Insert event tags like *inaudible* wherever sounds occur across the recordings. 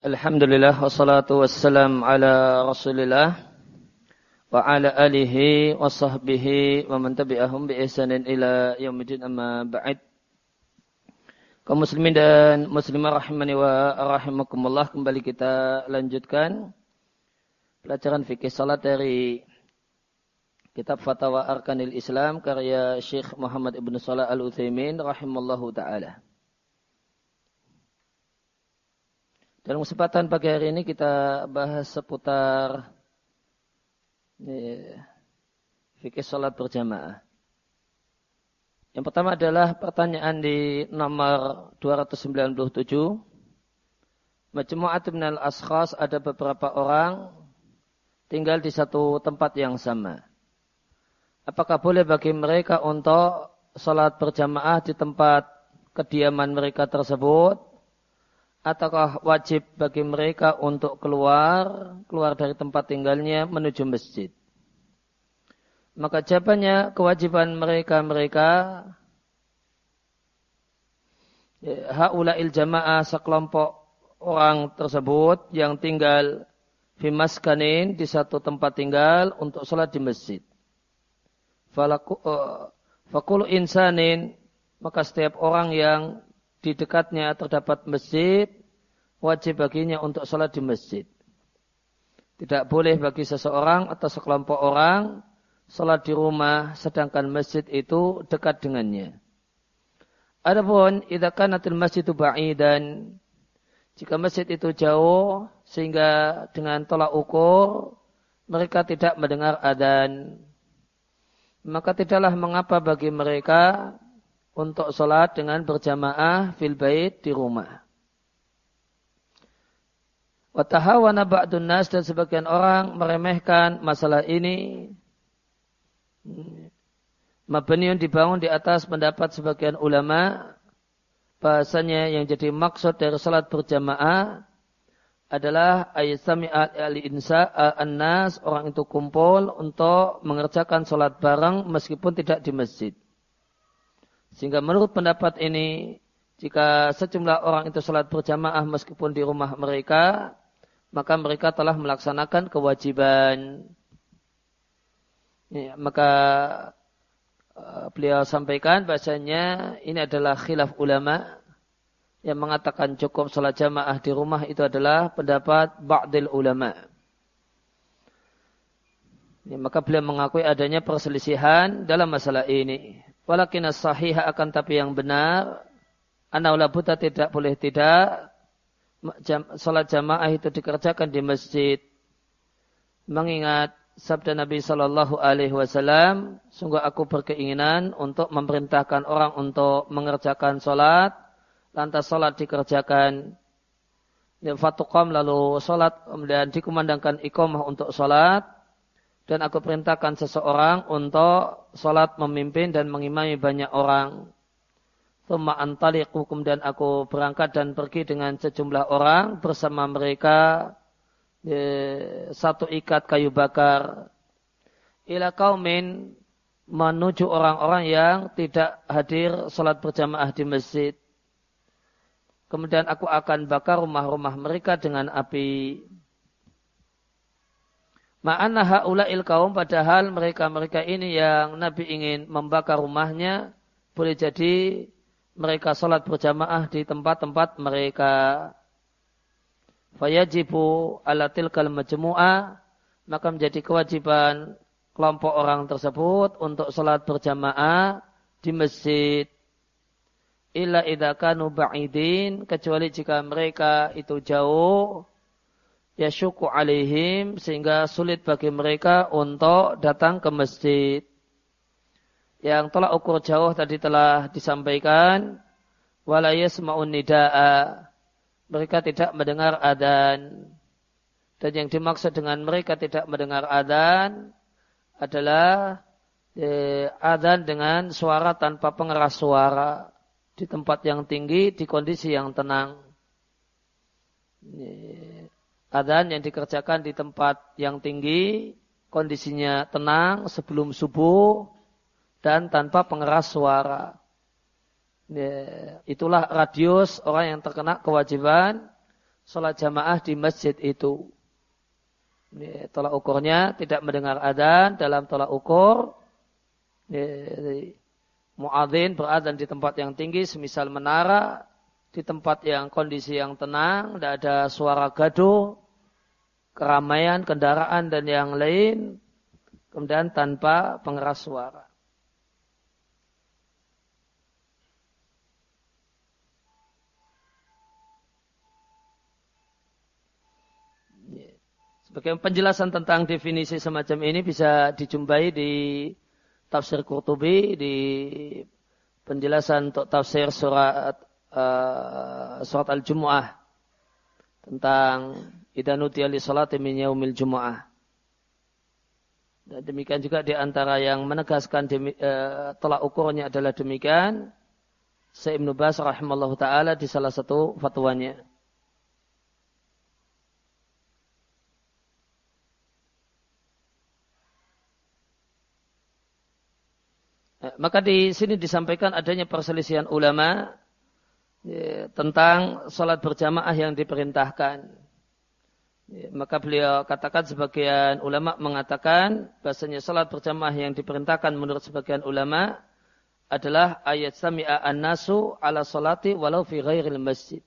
Alhamdulillah wassalatu wassalam ala Rasulillah wa ala alihi wa sahbihi wa man tabi'ahum bi ihsanin ila yaumil amma ba'd. Kaum muslimin dan muslimah rahimani wa rahimakumullah kembali kita lanjutkan pelajaran fikih salat dari kitab Fatwa Arkanil Islam karya Syekh Muhammad Ibn Salah Al-Utsaimin rahimallahu taala. Dalam kesempatan pagi hari ini kita bahas seputar ya, fikih sholat berjamaah. Yang pertama adalah pertanyaan di nomor 297. Majmu'at al askhas ada beberapa orang tinggal di satu tempat yang sama. Apakah boleh bagi mereka untuk sholat berjamaah di tempat kediaman mereka tersebut ataukah wajib bagi mereka untuk keluar keluar dari tempat tinggalnya menuju masjid maka jawabannya kewajiban mereka mereka ya, haulail jamaah sekelompok orang tersebut yang tinggal fimaskanin di satu tempat tinggal untuk sholat di masjid. Eh, fakulu insanin maka setiap orang yang di dekatnya terdapat masjid, wajib baginya untuk sholat di masjid. Tidak boleh bagi seseorang atau sekelompok orang sholat di rumah sedangkan masjid itu dekat dengannya. Adapun idakan natil masjid itu dan jika masjid itu jauh sehingga dengan tolak ukur mereka tidak mendengar adan maka tidaklah mengapa bagi mereka untuk sholat dengan berjamaah fil bait di rumah. Watahawana ba'dun nas dan sebagian orang meremehkan masalah ini. Mabniun dibangun di atas pendapat sebagian ulama bahasanya yang jadi maksud dari salat berjamaah adalah ayasami al-insa an-nas orang itu kumpul untuk mengerjakan salat bareng meskipun tidak di masjid. Sehingga menurut pendapat ini, jika sejumlah orang itu sholat berjamaah meskipun di rumah mereka, maka mereka telah melaksanakan kewajiban. Ya, maka uh, beliau sampaikan bahasanya ini adalah khilaf ulama yang mengatakan cukup sholat jamaah di rumah itu adalah pendapat ba'dil ulama. Ya, maka beliau mengakui adanya perselisihan dalam masalah ini. Walakin sahih akan tapi yang benar. Anaula buta tidak boleh tidak. Jam, salat jamaah itu dikerjakan di masjid. Mengingat sabda Nabi Shallallahu Alaihi Wasallam, sungguh aku berkeinginan untuk memerintahkan orang untuk mengerjakan salat, lantas salat dikerjakan fatuqam lalu salat kemudian dikumandangkan iqamah untuk salat dan aku perintahkan seseorang untuk sholat memimpin dan mengimami banyak orang. Thumma kemudian aku berangkat dan pergi dengan sejumlah orang bersama mereka eh, satu ikat kayu bakar. Ila kaumin menuju orang-orang yang tidak hadir sholat berjamaah di masjid. Kemudian aku akan bakar rumah-rumah mereka dengan api. Ma'anna ha'ula'il kaum padahal mereka-mereka ini yang Nabi ingin membakar rumahnya boleh jadi mereka sholat berjamaah di tempat-tempat mereka. Fayajibu ala tilkal majmu'ah maka menjadi kewajiban kelompok orang tersebut untuk sholat berjamaah di masjid. Illa idakanu ba'idin kecuali jika mereka itu jauh yashuku alaihim sehingga sulit bagi mereka untuk datang ke masjid. Yang telah ukur jauh tadi telah disampaikan wala yasma'un nida'a. Mereka tidak mendengar adan. Dan yang dimaksud dengan mereka tidak mendengar adan adalah eh, dengan suara tanpa pengeras suara di tempat yang tinggi di kondisi yang tenang. Eh, Adan yang dikerjakan di tempat yang tinggi, kondisinya tenang sebelum subuh, dan tanpa pengeras suara. Ya, itulah radius orang yang terkena kewajiban sholat jamaah di masjid itu. Ini, tolak ukurnya tidak mendengar adzan dalam tolak ukur. Muadzin beradzan di tempat yang tinggi, semisal menara, di tempat yang kondisi yang tenang, tidak ada suara gaduh, keramaian, kendaraan dan yang lain, kemudian tanpa pengeras suara. Sebagai penjelasan tentang definisi semacam ini bisa dijumpai di tafsir Qurtubi di penjelasan untuk tafsir surat uh, surat Al-Jumu'ah tentang idanuti ali salati min yaumil Jumu'ah. Dan demikian juga di antara yang menegaskan demi, uh, tolak ukurnya adalah demikian. Syekh Ibnu Bas rahimallahu taala di salah satu fatwanya. Maka di sini disampaikan adanya perselisihan ulama ya, tentang sholat berjamaah yang diperintahkan. Ya, maka beliau katakan sebagian ulama mengatakan bahasanya sholat berjamaah yang diperintahkan menurut sebagian ulama adalah ayat sami'a an-nasu ala sholati walau fi ghairil masjid.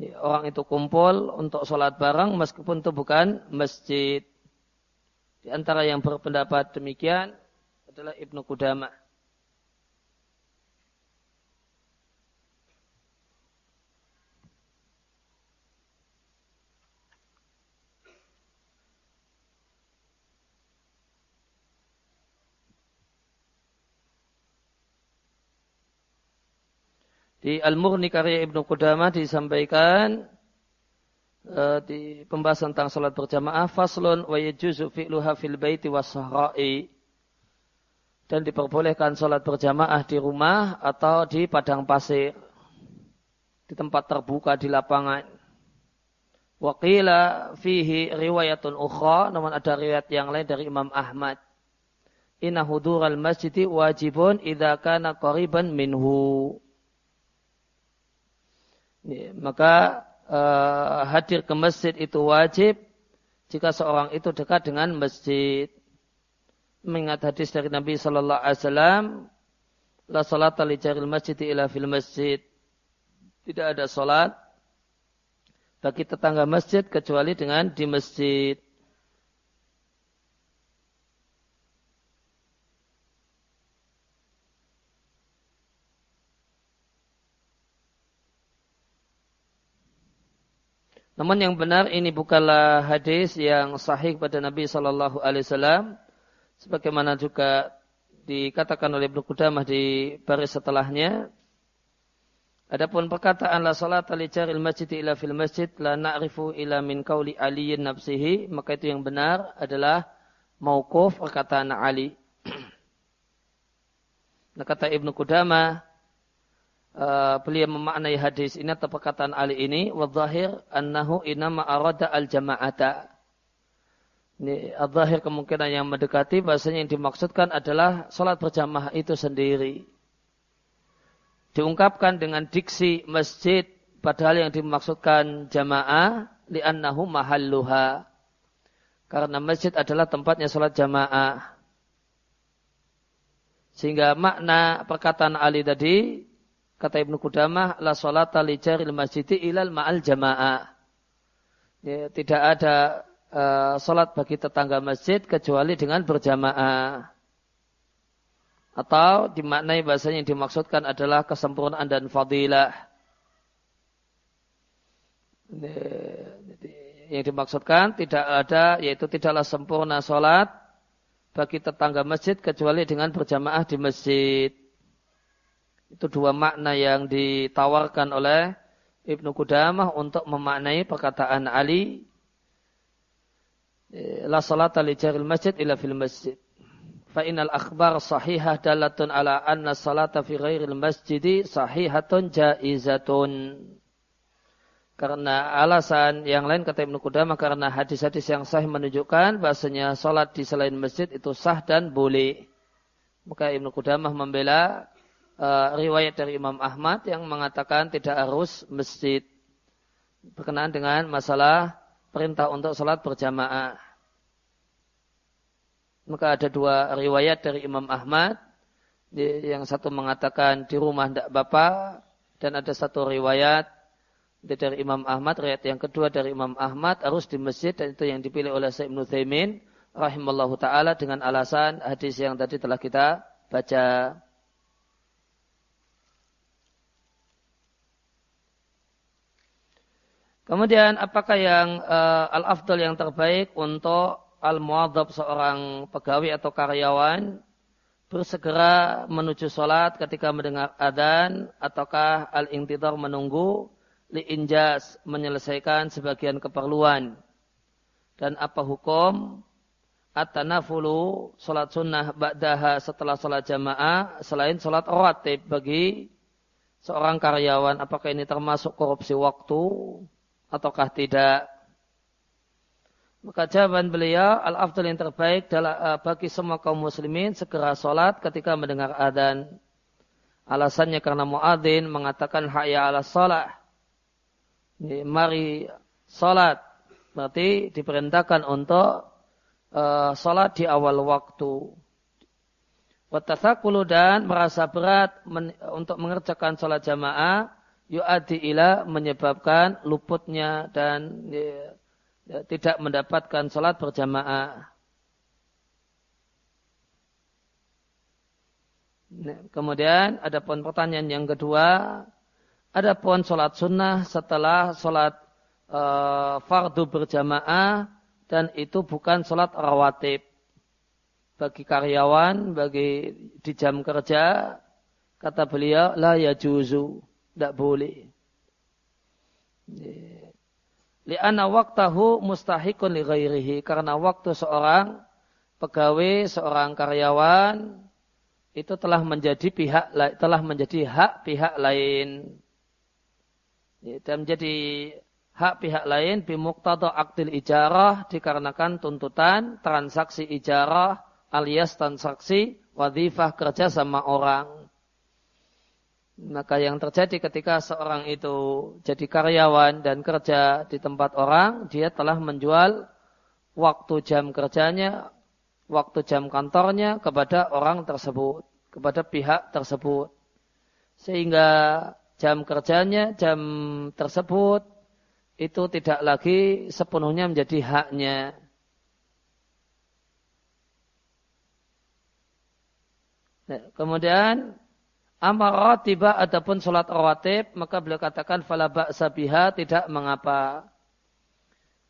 Ya, orang itu kumpul untuk sholat bareng meskipun itu bukan masjid. Di antara yang berpendapat demikian adalah Ibnu Qudama. Di Al-Murni karya Ibnu Qudama disampaikan uh, di pembahasan tentang salat berjamaah faslun wa yajuzu fi'luha fil baiti dan diperbolehkan sholat berjamaah di rumah atau di padang pasir di tempat terbuka di lapangan. Waqila fihi riwayatun ukhra, namun ada riwayat yang lain dari Imam Ahmad. Inna al masjidi wajibun idha kana qariban minhu. Maka uh, hadir ke masjid itu wajib jika seorang itu dekat dengan masjid mengingat hadis dari Nabi Sallallahu Alaihi Wasallam, la salat li jaril masjid ila fil masjid. Tidak ada salat bagi tetangga masjid kecuali dengan di masjid. Namun yang benar ini bukanlah hadis yang sahih pada Nabi Sallallahu Alaihi Wasallam sebagaimana juga dikatakan oleh Ibnu Qudamah di baris setelahnya Adapun perkataan la salat li jaril masjid ila fil masjid la na'rifu ila min qauli aliyin nafsihi maka itu yang benar adalah mauquf perkataan Ali. *clears throat* nah kata Ibnu Qudamah uh, beliau memaknai hadis ini atau perkataan Ali ini wa dhahir annahu inama arada al jama'ata ini al-zahir kemungkinan yang mendekati bahasanya yang dimaksudkan adalah sholat berjamaah itu sendiri. Diungkapkan dengan diksi masjid padahal yang dimaksudkan jamaah li'annahu mahalluha. Karena masjid adalah tempatnya sholat jamaah. Sehingga makna perkataan Ali tadi, kata Ibnu Qudamah, la sholata li jaril masjidi ilal ma'al jamaah. Ya, tidak ada uh, sholat bagi tetangga masjid kecuali dengan berjamaah. Atau dimaknai bahasanya yang dimaksudkan adalah kesempurnaan dan fadilah. Yang dimaksudkan tidak ada, yaitu tidaklah sempurna sholat bagi tetangga masjid kecuali dengan berjamaah di masjid. Itu dua makna yang ditawarkan oleh Ibnu Qudamah untuk memaknai perkataan Ali la salata li jaril masjid illa fil masjid. Fa innal akhbar sahihah dalatun ala anna salata fi ghairil masjidi sahihatun jaizatun. Karena alasan yang lain kata Ibnu Qudamah karena hadis-hadis yang sahih menunjukkan bahasanya salat di selain masjid itu sah dan boleh. Maka Ibnu Qudamah membela uh, riwayat dari Imam Ahmad yang mengatakan tidak harus masjid. berkenaan dengan masalah perintah untuk sholat berjamaah. Maka ada dua riwayat dari Imam Ahmad. Yang satu mengatakan di rumah tidak bapak. Dan ada satu riwayat dari Imam Ahmad. Riwayat yang kedua dari Imam Ahmad harus di masjid. Dan itu yang dipilih oleh Syekh Ibn Thaymin. Rahimallahu ta'ala dengan alasan hadis yang tadi telah kita baca. Kemudian apakah yang uh, al-afdal yang terbaik untuk al-muadzab seorang pegawai atau karyawan bersegera menuju sholat ketika mendengar adan ataukah al-intidar menunggu li-injas menyelesaikan sebagian keperluan? Dan apa hukum? At-tanafulu sholat sunnah ba'daha setelah sholat jamaah selain sholat rawatib bagi seorang karyawan. Apakah ini termasuk korupsi waktu ataukah tidak. Maka jawaban beliau, al-afdal yang terbaik adalah eh, bagi semua kaum muslimin segera sholat ketika mendengar adzan. Alasannya karena muadzin mengatakan hayya ala sholat. Mari sholat. Berarti diperintahkan untuk uh, sholat di awal waktu. Watasakulu dan merasa berat untuk mengerjakan sholat jamaah yu'adi ila menyebabkan luputnya dan ya, ya, tidak mendapatkan sholat berjamaah. Nah, kemudian ada pun pertanyaan yang kedua, ada pun sholat sunnah setelah sholat uh, fardu berjamaah dan itu bukan sholat rawatib. Bagi karyawan, bagi di jam kerja, kata beliau, la ya juzu tidak boleh. Lianna waktahu mustahikun li ghairihi. Karena waktu seorang pegawai, seorang karyawan itu telah menjadi pihak telah menjadi hak pihak lain. Dan menjadi hak pihak lain bimuqtada aktil ijarah dikarenakan tuntutan transaksi ijarah alias transaksi wadifah kerja sama orang. Maka yang terjadi ketika seorang itu jadi karyawan dan kerja di tempat orang, dia telah menjual waktu jam kerjanya, waktu jam kantornya kepada orang tersebut, kepada pihak tersebut. Sehingga jam kerjanya, jam tersebut itu tidak lagi sepenuhnya menjadi haknya. Nah, kemudian Amar tiba adapun sholat rawatib, maka beliau katakan fala ba'sa tidak mengapa.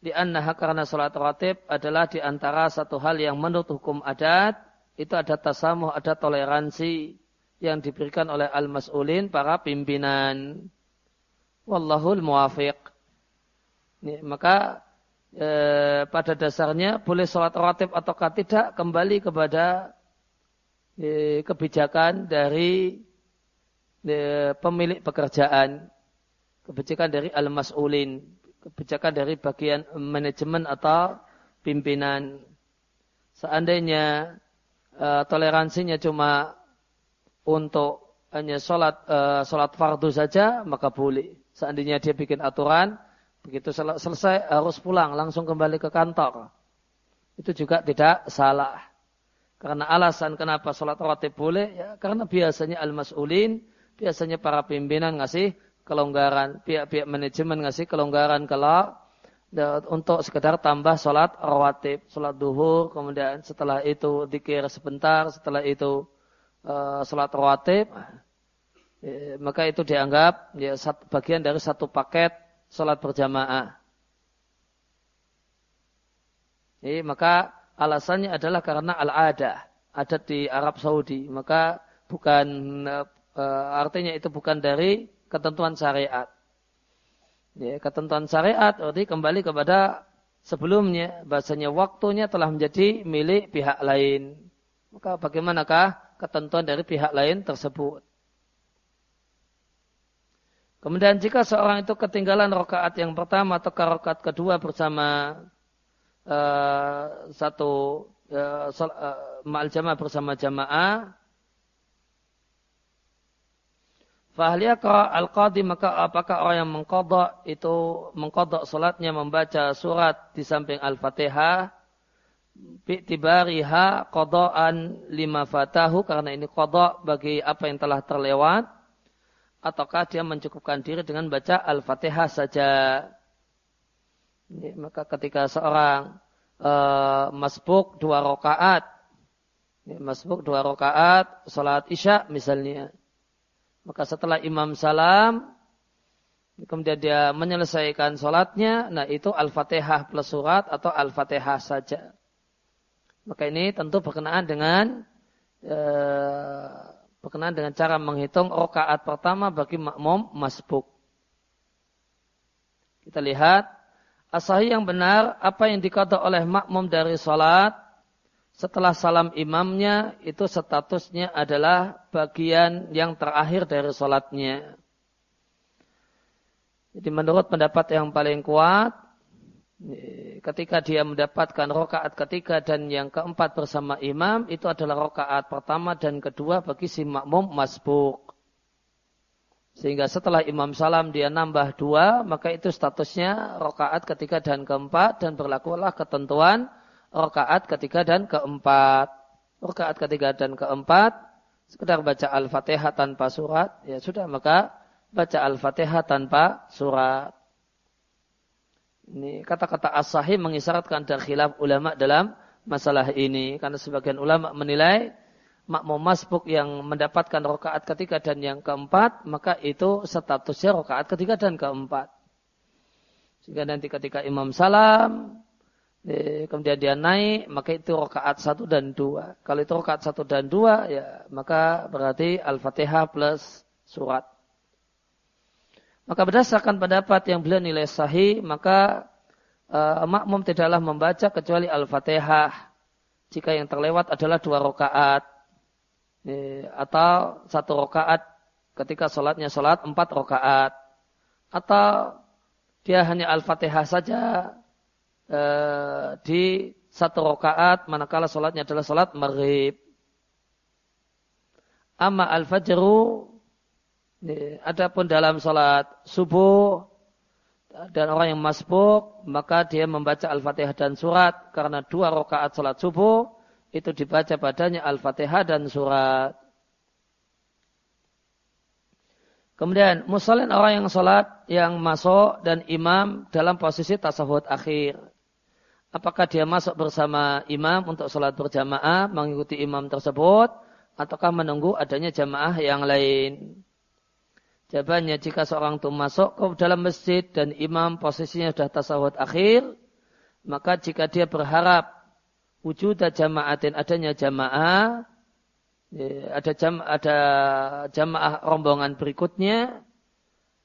Di annaha karena sholat rawatib adalah di antara satu hal yang menurut hukum adat, itu ada tasamuh, ada toleransi yang diberikan oleh al-mas'ulin, para pimpinan. Wallahul muwafiq. Maka e, pada dasarnya boleh sholat rawatib ataukah tidak kembali kepada e, kebijakan dari pemilik pekerjaan, kebijakan dari al-mas'ulin, kebijakan dari bagian manajemen atau pimpinan. Seandainya uh, toleransinya cuma untuk hanya sholat uh, sholat fardu saja, maka boleh. Seandainya dia bikin aturan, begitu sel selesai harus pulang, langsung kembali ke kantor. Itu juga tidak salah. Karena alasan kenapa sholat rawatib boleh, ya karena biasanya al-mas'ulin biasanya para pimpinan ngasih kelonggaran, pihak-pihak manajemen ngasih kelonggaran kalau untuk sekedar tambah sholat rawatib, sholat duhur, kemudian setelah itu dikir sebentar, setelah itu uh, sholat rawatib, ya, maka itu dianggap ya, bagian dari satu paket sholat berjamaah. Ya, maka alasannya adalah karena al-ada, adat di Arab Saudi, maka bukan uh, e, artinya itu bukan dari ketentuan syariat. Ya, ketentuan syariat berarti kembali kepada sebelumnya bahasanya waktunya telah menjadi milik pihak lain. Maka bagaimanakah ketentuan dari pihak lain tersebut? Kemudian jika seorang itu ketinggalan rokaat yang pertama atau rokaat kedua bersama uh, satu uh, uh, mal jamaah bersama jamaah, Fahliyaka al-qadi maka apakah orang yang mengkodok itu mengkodok solatnya membaca surat di samping al-fatihah? Bi'tibariha kodokan lima fatahu karena ini kodok bagi apa yang telah terlewat. Ataukah dia mencukupkan diri dengan baca al-fatihah saja? Maka ketika seorang uh, masbuk dua rakaat masbuk dua rakaat salat isya misalnya maka setelah imam salam, kemudian dia menyelesaikan sholatnya, nah itu Al-Fatihah plus surat atau Al-Fatihah saja. Maka ini tentu berkenaan dengan eh, berkenaan dengan cara menghitung rakaat pertama bagi makmum masbuk. Kita lihat asahi yang benar apa yang dikata oleh makmum dari sholat setelah salam imamnya itu statusnya adalah bagian yang terakhir dari sholatnya. Jadi menurut pendapat yang paling kuat, ketika dia mendapatkan rokaat ketiga dan yang keempat bersama imam, itu adalah rokaat pertama dan kedua bagi si makmum masbuk. Sehingga setelah imam salam dia nambah dua, maka itu statusnya rokaat ketiga dan keempat dan berlakulah ketentuan rakaat ketiga dan keempat. Rakaat ketiga dan keempat, sekedar baca Al-Fatihah tanpa surat, ya sudah maka baca Al-Fatihah tanpa surat. Ini kata-kata as-sahih mengisyaratkan ada khilaf ulama dalam masalah ini. Karena sebagian ulama menilai makmum masbuk yang mendapatkan rakaat ketiga dan yang keempat, maka itu statusnya rakaat ketiga dan keempat. Sehingga nanti ketika imam salam, kemudian dia naik, maka itu rokaat satu dan dua. Kalau itu rokaat satu dan dua, ya maka berarti Al-Fatihah plus surat. Maka berdasarkan pendapat yang beliau nilai sahih, maka uh, makmum tidaklah membaca kecuali Al-Fatihah jika yang terlewat adalah dua rokaat atau satu rokaat ketika sholatnya sholat empat rokaat atau dia hanya Al-Fatihah saja Eh, di satu rakaat manakala sholatnya adalah sholat maghrib. Amma al-fajru adapun dalam sholat subuh dan orang yang masbuk maka dia membaca al-fatihah dan surat karena dua rakaat sholat subuh itu dibaca padanya al-fatihah dan surat. Kemudian musalin orang yang sholat yang masuk dan imam dalam posisi tasawuf akhir apakah dia masuk bersama imam untuk sholat berjamaah mengikuti imam tersebut ataukah menunggu adanya jamaah yang lain. Jawabannya jika seorang itu masuk ke dalam masjid dan imam posisinya sudah tasawuf akhir, maka jika dia berharap wujud jamaatin adanya jamaah, ya, ada jam ada jamaah rombongan berikutnya,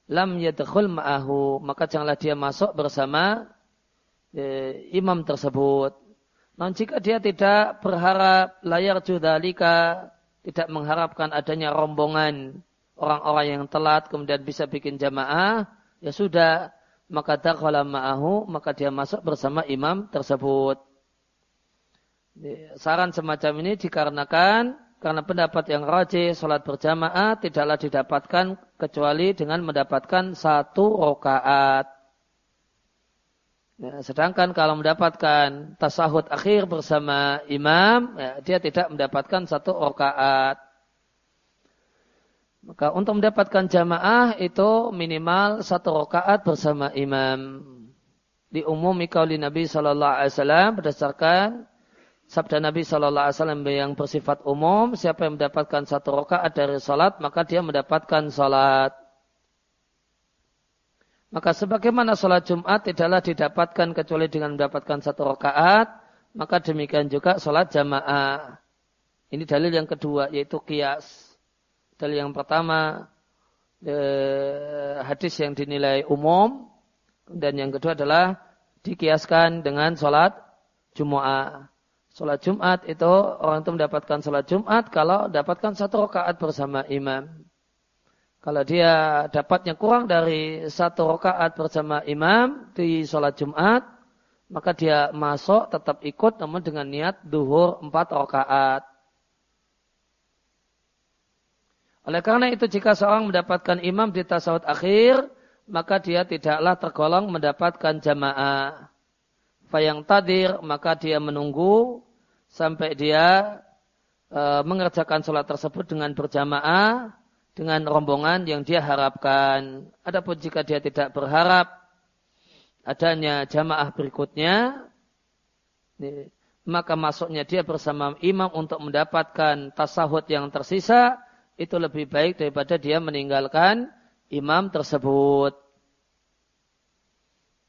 lam yadkhul ma'ahu, maka janganlah dia masuk bersama eh, imam tersebut. Namun jika dia tidak berharap layar judalika, tidak mengharapkan adanya rombongan orang-orang yang telat kemudian bisa bikin jamaah, ya sudah, maka dakhala ma'ahu, maka dia masuk bersama imam tersebut. Saran semacam ini dikarenakan karena pendapat yang rajih salat berjamaah tidaklah didapatkan kecuali dengan mendapatkan satu rokaat. Ya, sedangkan kalau mendapatkan tasahud akhir bersama imam, ya, dia tidak mendapatkan satu rakaat. Maka untuk mendapatkan jamaah itu minimal satu rakaat bersama imam. Di umum kauli Nabi Shallallahu Alaihi Wasallam berdasarkan sabda Nabi Shallallahu Alaihi Wasallam yang bersifat umum, siapa yang mendapatkan satu rakaat dari salat maka dia mendapatkan salat. Maka sebagaimana sholat Jumat tidaklah didapatkan kecuali dengan mendapatkan satu rakaat, maka demikian juga sholat jamaah. Ini dalil yang kedua yaitu kias. Dalil yang pertama eh, hadis yang dinilai umum dan yang kedua adalah dikiaskan dengan sholat Jumat. Sholat Jumat itu orang itu mendapatkan sholat Jumat kalau dapatkan satu rakaat bersama imam. Kalau dia dapatnya kurang dari satu rakaat bersama imam di sholat Jumat, maka dia masuk tetap ikut namun dengan niat duhur empat rakaat. Oleh karena itu jika seorang mendapatkan imam di tasawuf akhir, maka dia tidaklah tergolong mendapatkan jamaah. Fayang tadir, maka dia menunggu sampai dia e, mengerjakan sholat tersebut dengan berjamaah, dengan rombongan yang dia harapkan. Adapun jika dia tidak berharap adanya jamaah berikutnya, maka masuknya dia bersama imam untuk mendapatkan tasahud yang tersisa, itu lebih baik daripada dia meninggalkan imam tersebut.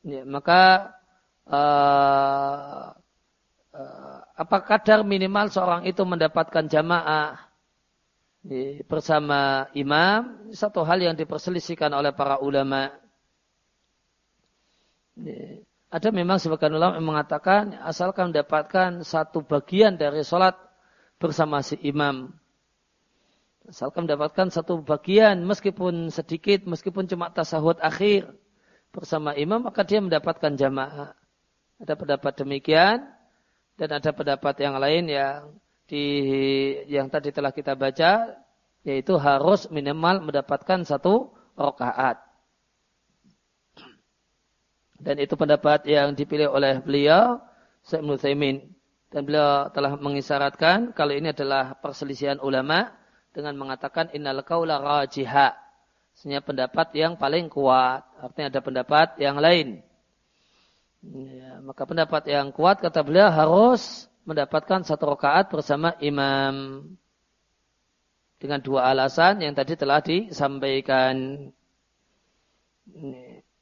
Maka uh, uh, apa kadar minimal seorang itu mendapatkan jamaah bersama imam satu hal yang diperselisihkan oleh para ulama. Ada memang sebagian ulama yang mengatakan asalkan mendapatkan satu bagian dari sholat bersama si imam. Asalkan mendapatkan satu bagian meskipun sedikit, meskipun cuma tasahud akhir bersama imam, maka dia mendapatkan jamaah. Ada pendapat demikian dan ada pendapat yang lain yang di yang tadi telah kita baca yaitu harus minimal mendapatkan satu rakaat. Dan itu pendapat yang dipilih oleh beliau Syekh Muthaimin dan beliau telah mengisyaratkan kalau ini adalah perselisihan ulama dengan mengatakan innal qaula rajiha. Sebenarnya pendapat yang paling kuat. Artinya ada pendapat yang lain. Ya, maka pendapat yang kuat kata beliau harus mendapatkan satu rakaat bersama imam. Dengan dua alasan yang tadi telah disampaikan.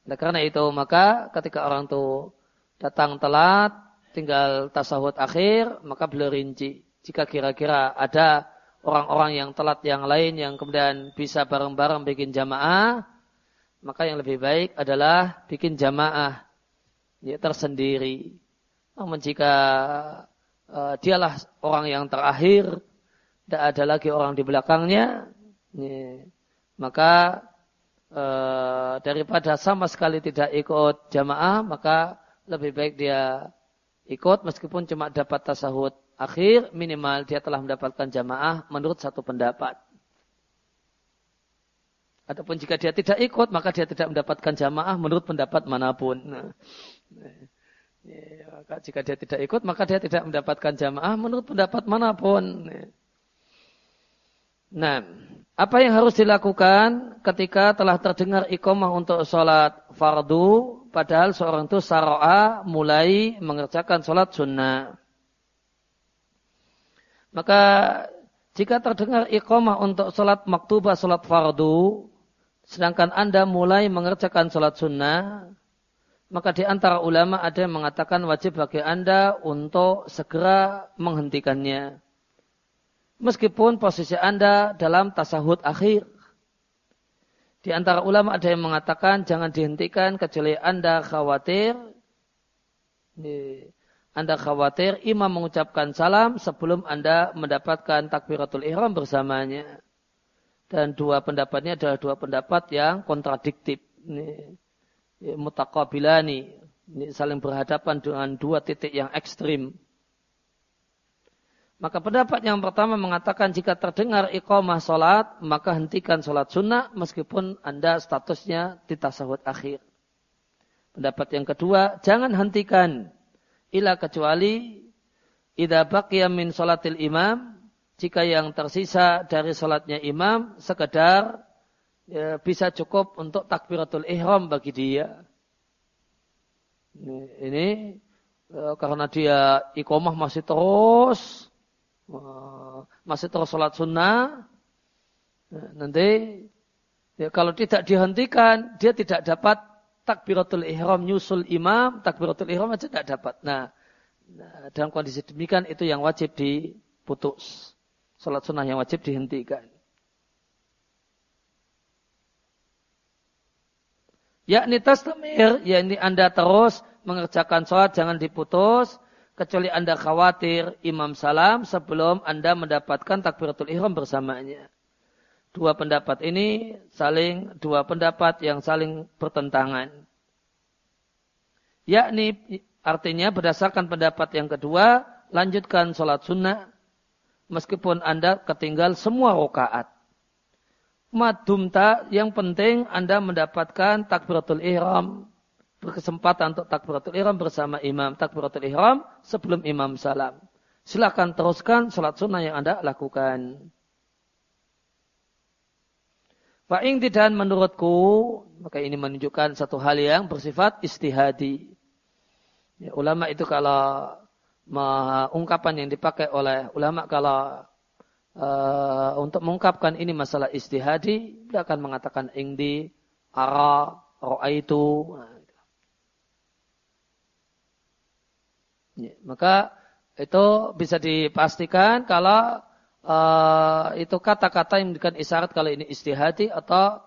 Nah, karena itu maka ketika orang itu datang telat, tinggal tasahud akhir, maka beliau rinci. Jika kira-kira ada orang-orang yang telat yang lain yang kemudian bisa bareng-bareng bikin jamaah, maka yang lebih baik adalah bikin jamaah ya, tersendiri. Namun jika uh, dialah orang yang terakhir, tidak ada lagi orang di belakangnya, ya, maka uh, daripada sama sekali tidak ikut jamaah, maka lebih baik dia ikut meskipun cuma dapat tasahud akhir minimal dia telah mendapatkan jamaah menurut satu pendapat. Ataupun jika dia tidak ikut, maka dia tidak mendapatkan jamaah menurut pendapat mana pun. Nah, ya, jika dia tidak ikut, maka dia tidak mendapatkan jamaah menurut pendapat mana pun. Nah, apa yang harus dilakukan ketika telah terdengar iqamah untuk sholat fardu, padahal seorang itu saro'a mulai mengerjakan sholat sunnah. Maka jika terdengar iqamah untuk sholat maktubah, sholat fardu, sedangkan Anda mulai mengerjakan sholat sunnah, maka di antara ulama ada yang mengatakan wajib bagi Anda untuk segera menghentikannya. Meskipun posisi Anda dalam tasahud akhir. Di antara ulama ada yang mengatakan jangan dihentikan kecuali Anda khawatir anda khawatir imam mengucapkan salam sebelum Anda mendapatkan takbiratul ihram bersamanya. Dan dua pendapatnya adalah dua pendapat yang kontradiktif. Ya, mutakabilani. Ini saling berhadapan dengan dua titik yang ekstrim. Maka pendapat yang pertama mengatakan jika terdengar iqamah solat, maka hentikan solat sunnah meskipun Anda statusnya di tasawuf akhir. Pendapat yang kedua, jangan hentikan ila kecuali idza baqiya min salatil imam jika yang tersisa dari salatnya imam sekedar ya, bisa cukup untuk takbiratul ihram bagi dia. Ini, ini ya, karena dia iqomah masih terus masih terus salat sunnah ya, nanti ya, kalau tidak dihentikan dia tidak dapat takbiratul ihram nyusul imam, takbiratul ihram aja tidak dapat. Nah, nah, dalam kondisi demikian itu yang wajib diputus. Salat sunnah yang wajib dihentikan. Yakni tastamir, yakni Anda terus mengerjakan sholat, jangan diputus, kecuali Anda khawatir imam salam sebelum Anda mendapatkan takbiratul ihram bersamanya dua pendapat ini saling dua pendapat yang saling bertentangan. Yakni artinya berdasarkan pendapat yang kedua, lanjutkan sholat sunnah meskipun Anda ketinggal semua rakaat. Madumta yang penting Anda mendapatkan takbiratul ihram berkesempatan untuk takbiratul ihram bersama imam takbiratul ihram sebelum imam salam. Silakan teruskan salat sunnah yang Anda lakukan. Fa'ing tidak menurutku, maka ini menunjukkan satu hal yang bersifat istihadi. Ya, ulama itu kalau ungkapan yang dipakai oleh ulama kalau uh, untuk mengungkapkan ini masalah istihadi, dia akan mengatakan ingdi, ara, ro'aitu. Ya, maka itu bisa dipastikan kalau uh, itu kata-kata yang memberikan isyarat kalau ini istihadi atau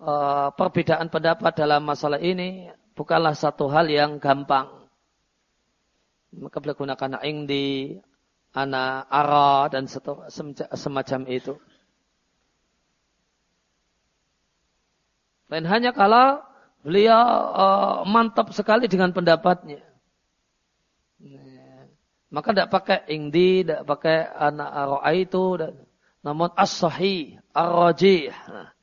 uh, perbedaan pendapat dalam masalah ini bukanlah satu hal yang gampang. Maka boleh gunakan ingdi, ana ara dan semacam itu. Dan hanya kalau beliau uh, mantap sekali dengan pendapatnya. Maka tidak pakai ingdi, tidak pakai anak aroa itu, dan, namun as-sahih, ar-rajih. Nah,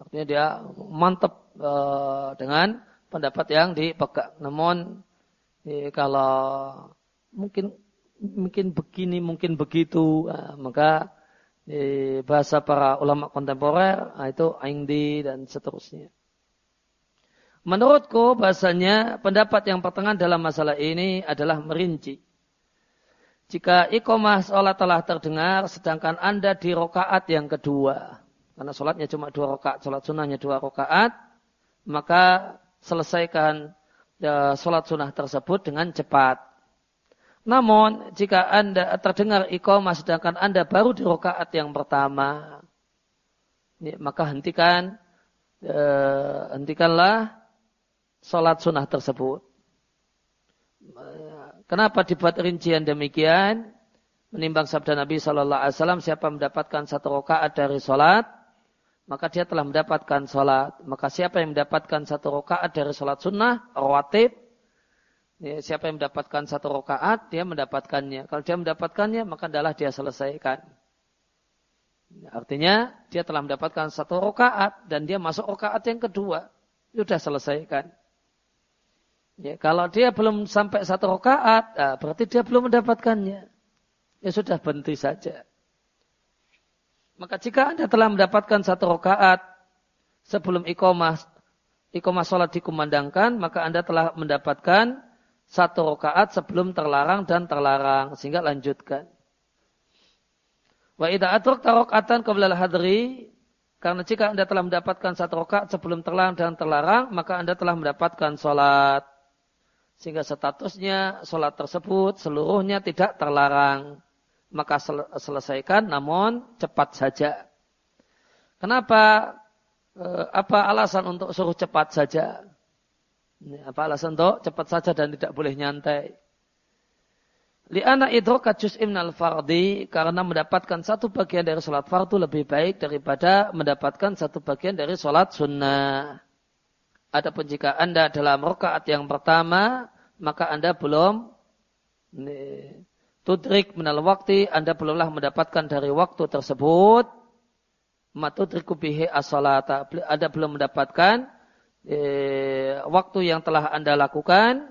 artinya dia mantap uh, dengan pendapat yang dipegang. Namun eh, kalau mungkin mungkin begini, mungkin begitu, nah, maka eh, bahasa para ulama kontemporer nah, itu ingdi dan seterusnya. Menurutku bahasanya pendapat yang pertengahan dalam masalah ini adalah merinci. Jika ikomah sholat telah terdengar, sedangkan anda di rokaat yang kedua, karena sholatnya cuma dua rokaat, sholat sunnahnya dua rokaat, maka selesaikan ya, sholat sunnah tersebut dengan cepat. Namun jika anda terdengar ikomah sedangkan anda baru di rokaat yang pertama, ya, maka hentikan, eh, hentikanlah sholat sunnah tersebut. Kenapa dibuat rincian demikian? Menimbang sabda Nabi Shallallahu Alaihi Wasallam, siapa mendapatkan satu rakaat dari sholat, maka dia telah mendapatkan sholat. Maka siapa yang mendapatkan satu rakaat dari sholat sunnah, rawatib, ya, siapa yang mendapatkan satu rakaat, dia mendapatkannya. Kalau dia mendapatkannya, maka adalah dia selesaikan. Ya, artinya dia telah mendapatkan satu rakaat dan dia masuk rakaat yang kedua, sudah selesaikan. Ya, kalau dia belum sampai satu rakaat, nah, berarti dia belum mendapatkannya. Ya sudah berhenti saja. Maka jika anda telah mendapatkan satu rakaat sebelum ikomah, ikomah sholat dikumandangkan, maka anda telah mendapatkan satu rakaat sebelum terlarang dan terlarang. Sehingga lanjutkan. Wa idha atruk tarokatan qablal hadri, karena jika anda telah mendapatkan satu rakaat sebelum terlarang dan terlarang, maka anda telah mendapatkan sholat. Sehingga statusnya sholat tersebut seluruhnya tidak terlarang. Maka sel selesaikan namun cepat saja. Kenapa? E, apa alasan untuk suruh cepat saja? Apa alasan untuk cepat saja dan tidak boleh nyantai? Li'ana idroka juz'im al fardi karena mendapatkan satu bagian dari sholat fardu lebih baik daripada mendapatkan satu bagian dari sholat sunnah. Adapun jika Anda dalam rakaat yang pertama, maka Anda belum tudrik menal waktu, Anda belumlah mendapatkan dari waktu tersebut matudriku bihi as-salata. Anda belum mendapatkan eh, waktu yang telah Anda lakukan,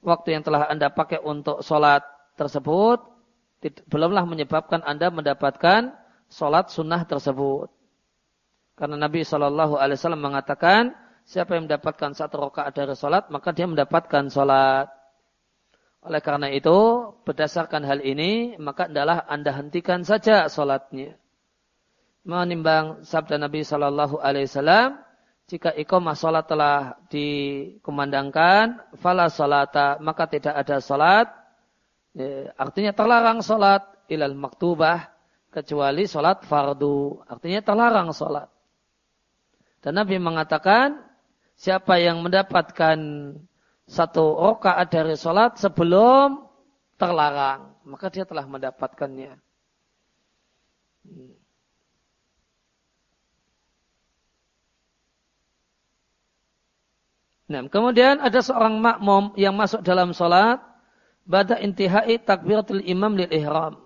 waktu yang telah Anda pakai untuk sholat tersebut, belumlah menyebabkan Anda mendapatkan sholat sunnah tersebut. Karena Nabi Shallallahu Alaihi Wasallam mengatakan, Siapa yang mendapatkan satu rakaat dari sholat, maka dia mendapatkan sholat. Oleh karena itu, berdasarkan hal ini, maka adalah anda hentikan saja sholatnya. Menimbang sabda Nabi Shallallahu Alaihi Wasallam, jika iqamah sholat telah dikumandangkan, fala sholata, maka tidak ada sholat. Ya, artinya terlarang sholat ilal maktubah, kecuali sholat fardu. Artinya terlarang sholat. Dan Nabi mengatakan, siapa yang mendapatkan satu rokaat dari sholat sebelum terlarang, maka dia telah mendapatkannya. Nah, kemudian ada seorang makmum yang masuk dalam sholat pada intihai takbiratul imam lil ihram.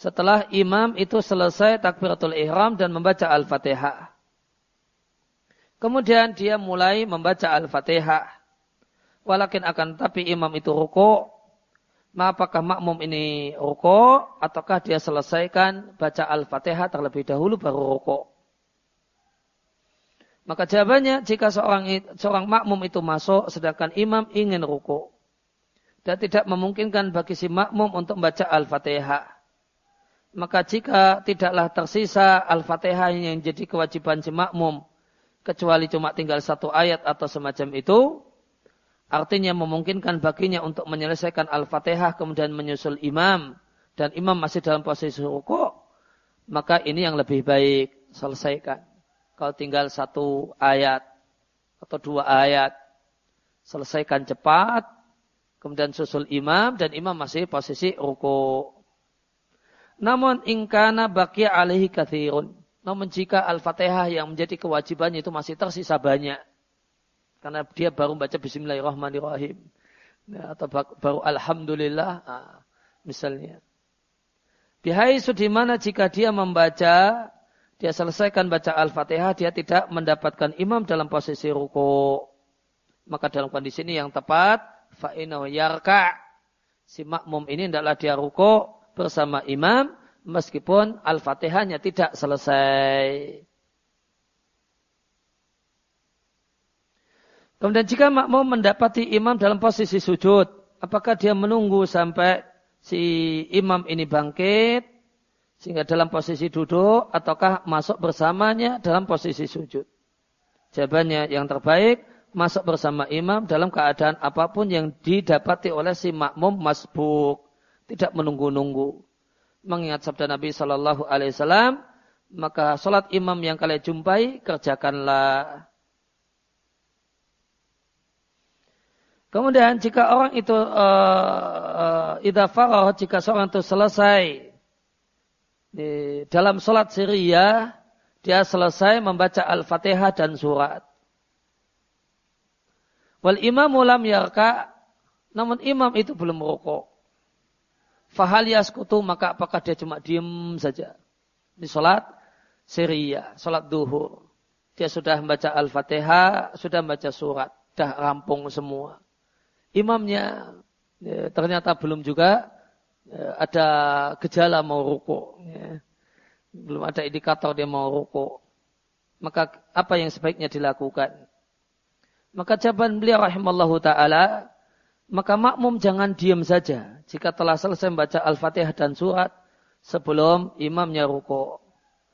setelah imam itu selesai takbiratul ihram dan membaca Al-Fatihah. Kemudian dia mulai membaca Al-Fatihah. Walakin akan tapi imam itu ruku. Apakah makmum ini ruku ataukah dia selesaikan baca Al-Fatihah terlebih dahulu baru ruku? Maka jawabannya jika seorang seorang makmum itu masuk sedangkan imam ingin ruku dan tidak memungkinkan bagi si makmum untuk membaca Al-Fatihah maka jika tidaklah tersisa Al-Fatihah yang jadi kewajiban si makmum, kecuali cuma tinggal satu ayat atau semacam itu, artinya memungkinkan baginya untuk menyelesaikan Al-Fatihah kemudian menyusul imam, dan imam masih dalam posisi ruku, maka ini yang lebih baik selesaikan. Kalau tinggal satu ayat atau dua ayat, selesaikan cepat, kemudian susul imam, dan imam masih posisi ruku. Namun ingkana bakia alaihi kathirun. Namun jika Al-Fatihah yang menjadi kewajibannya itu masih tersisa banyak. Karena dia baru baca Bismillahirrahmanirrahim. Ya, atau baru Alhamdulillah. Nah, misalnya. Bihai sudimana jika dia membaca, dia selesaikan baca Al-Fatihah, dia tidak mendapatkan imam dalam posisi ruku. Maka dalam kondisi ini yang tepat, fa'inahu yarka. Si makmum ini adalah dia ruku, bersama imam meskipun Al-Fatihahnya tidak selesai. Kemudian jika makmum mendapati imam dalam posisi sujud, apakah dia menunggu sampai si imam ini bangkit sehingga dalam posisi duduk ataukah masuk bersamanya dalam posisi sujud? Jawabannya yang terbaik masuk bersama imam dalam keadaan apa pun yang didapati oleh si makmum masbuk tidak menunggu-nunggu. Mengingat sabda Nabi Wasallam, maka sholat imam yang kalian jumpai kerjakanlah. Kemudian jika orang itu uh, uh, jika seorang itu selesai di dalam sholat Syria, dia selesai membaca Al-Fatihah dan surat. Wal imam lam yarka, namun imam itu belum merokok. Fahal yaskutu maka apakah dia cuma diem saja. Di sholat Syria, sholat duhur. Dia sudah membaca Al-Fatihah, sudah membaca surat. Dah rampung semua. Imamnya ya, ternyata belum juga ada gejala mau ruku. Ya. Belum ada indikator dia mau ruku. Maka apa yang sebaiknya dilakukan? Maka jawaban beliau rahimallahu ta'ala, maka makmum jangan diam saja jika telah selesai membaca Al-Fatihah dan surat sebelum imamnya ruko.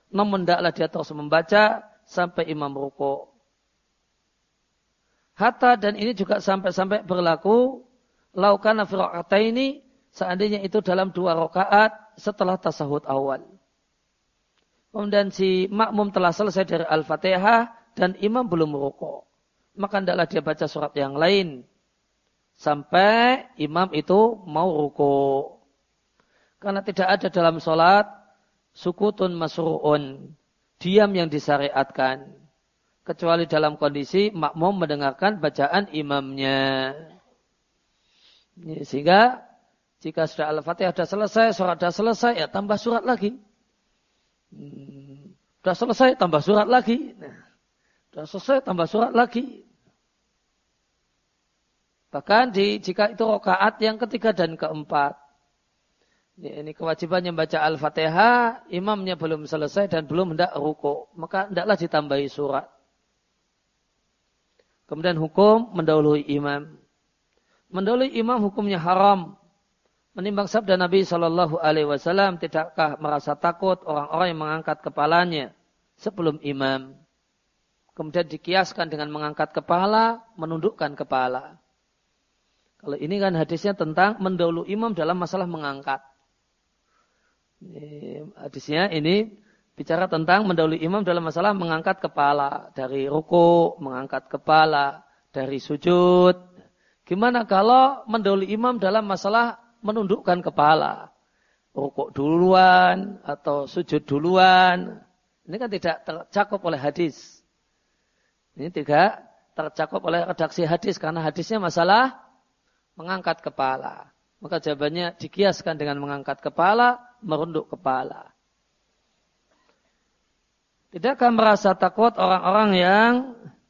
Namun tidaklah dia terus membaca sampai imam ruko. Hatta dan ini juga sampai-sampai berlaku laukana firaqata ini seandainya itu dalam dua rakaat setelah tasahud awal. Kemudian si makmum telah selesai dari Al-Fatihah dan imam belum ruko. Maka tidaklah dia baca surat yang lain sampai imam itu mau ruku. Karena tidak ada dalam sholat sukutun masru'un. Diam yang disyariatkan. Kecuali dalam kondisi makmum mendengarkan bacaan imamnya. Sehingga jika sudah Al-Fatihah sudah selesai, surat sudah selesai, ya tambah surat lagi. Hmm, sudah selesai, tambah surat lagi. Nah, sudah selesai, tambah surat lagi. Bahkan di, jika itu rokaat yang ketiga dan keempat. Ini kewajibannya membaca Al-Fatihah, imamnya belum selesai dan belum hendak ruku. Maka hendaklah ditambahi surat. Kemudian hukum mendahului imam. Mendahului imam hukumnya haram. Menimbang sabda Nabi Shallallahu Alaihi Wasallam, tidakkah merasa takut orang-orang yang mengangkat kepalanya sebelum imam? Kemudian dikiaskan dengan mengangkat kepala, menundukkan kepala. Kalau ini kan hadisnya tentang mendahulu imam dalam masalah mengangkat. Hadisnya ini bicara tentang mendahului imam dalam masalah mengangkat kepala dari ruku, mengangkat kepala dari sujud. Gimana kalau mendahului imam dalam masalah menundukkan kepala? Ruku duluan atau sujud duluan. Ini kan tidak tercakup oleh hadis. Ini tidak tercakup oleh redaksi hadis karena hadisnya masalah mengangkat kepala. Maka jawabannya dikiaskan dengan mengangkat kepala, merunduk kepala. Tidakkah merasa takut orang-orang yang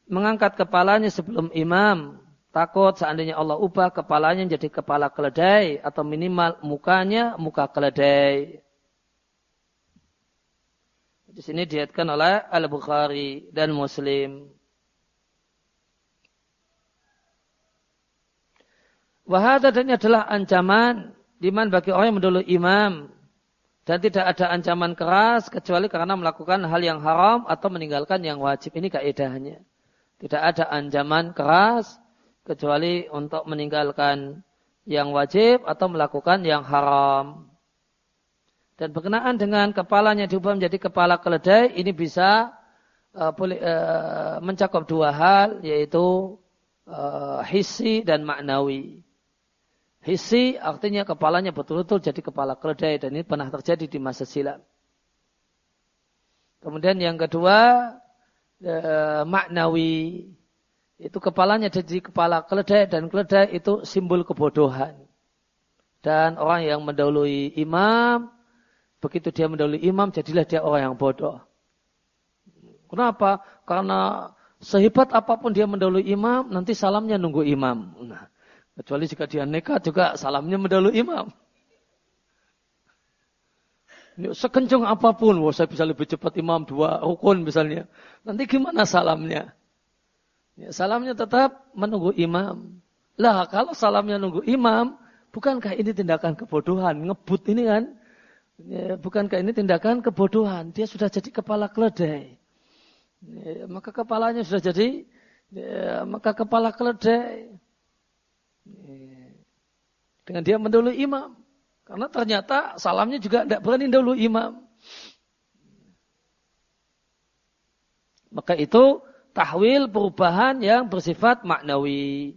mengangkat kepalanya sebelum imam? Takut seandainya Allah ubah kepalanya jadi kepala keledai atau minimal mukanya muka keledai. Di sini diatkan oleh Al-Bukhari dan Muslim. Wahada dan adalah ancaman diman bagi orang yang mendulu imam dan tidak ada ancaman keras kecuali karena melakukan hal yang haram atau meninggalkan yang wajib. Ini kaidahnya. Tidak ada ancaman keras kecuali untuk meninggalkan yang wajib atau melakukan yang haram. Dan berkenaan dengan kepalanya diubah menjadi kepala keledai, ini bisa uh, uh, mencakup dua hal, yaitu uh, hisi dan maknawi. Hisi artinya kepalanya betul-betul jadi kepala keledai dan ini pernah terjadi di masa silam. Kemudian yang kedua e, maknawi itu kepalanya jadi kepala keledai dan keledai itu simbol kebodohan. Dan orang yang mendahului imam, begitu dia mendahului imam, jadilah dia orang yang bodoh. Kenapa? Karena sehebat apa pun dia mendahului imam, nanti salamnya nunggu imam. Nah, Kecuali jika dia nekat juga salamnya mendahului imam. Sekencang apa pun, wah saya bisa lebih cepat imam dua rukun misalnya. Nanti gimana salamnya? Ya, salamnya tetap menunggu imam. Lah kalau salamnya nunggu imam, bukankah ini tindakan kebodohan? Ngebut ini kan? Ya, bukankah ini tindakan kebodohan? Dia sudah jadi kepala keledai. Ya, maka kepalanya sudah jadi, ya, maka kepala keledai. Dengan dia mendahului imam. Karena ternyata salamnya juga tidak berani dahulu imam. Maka itu tahwil perubahan yang bersifat maknawi.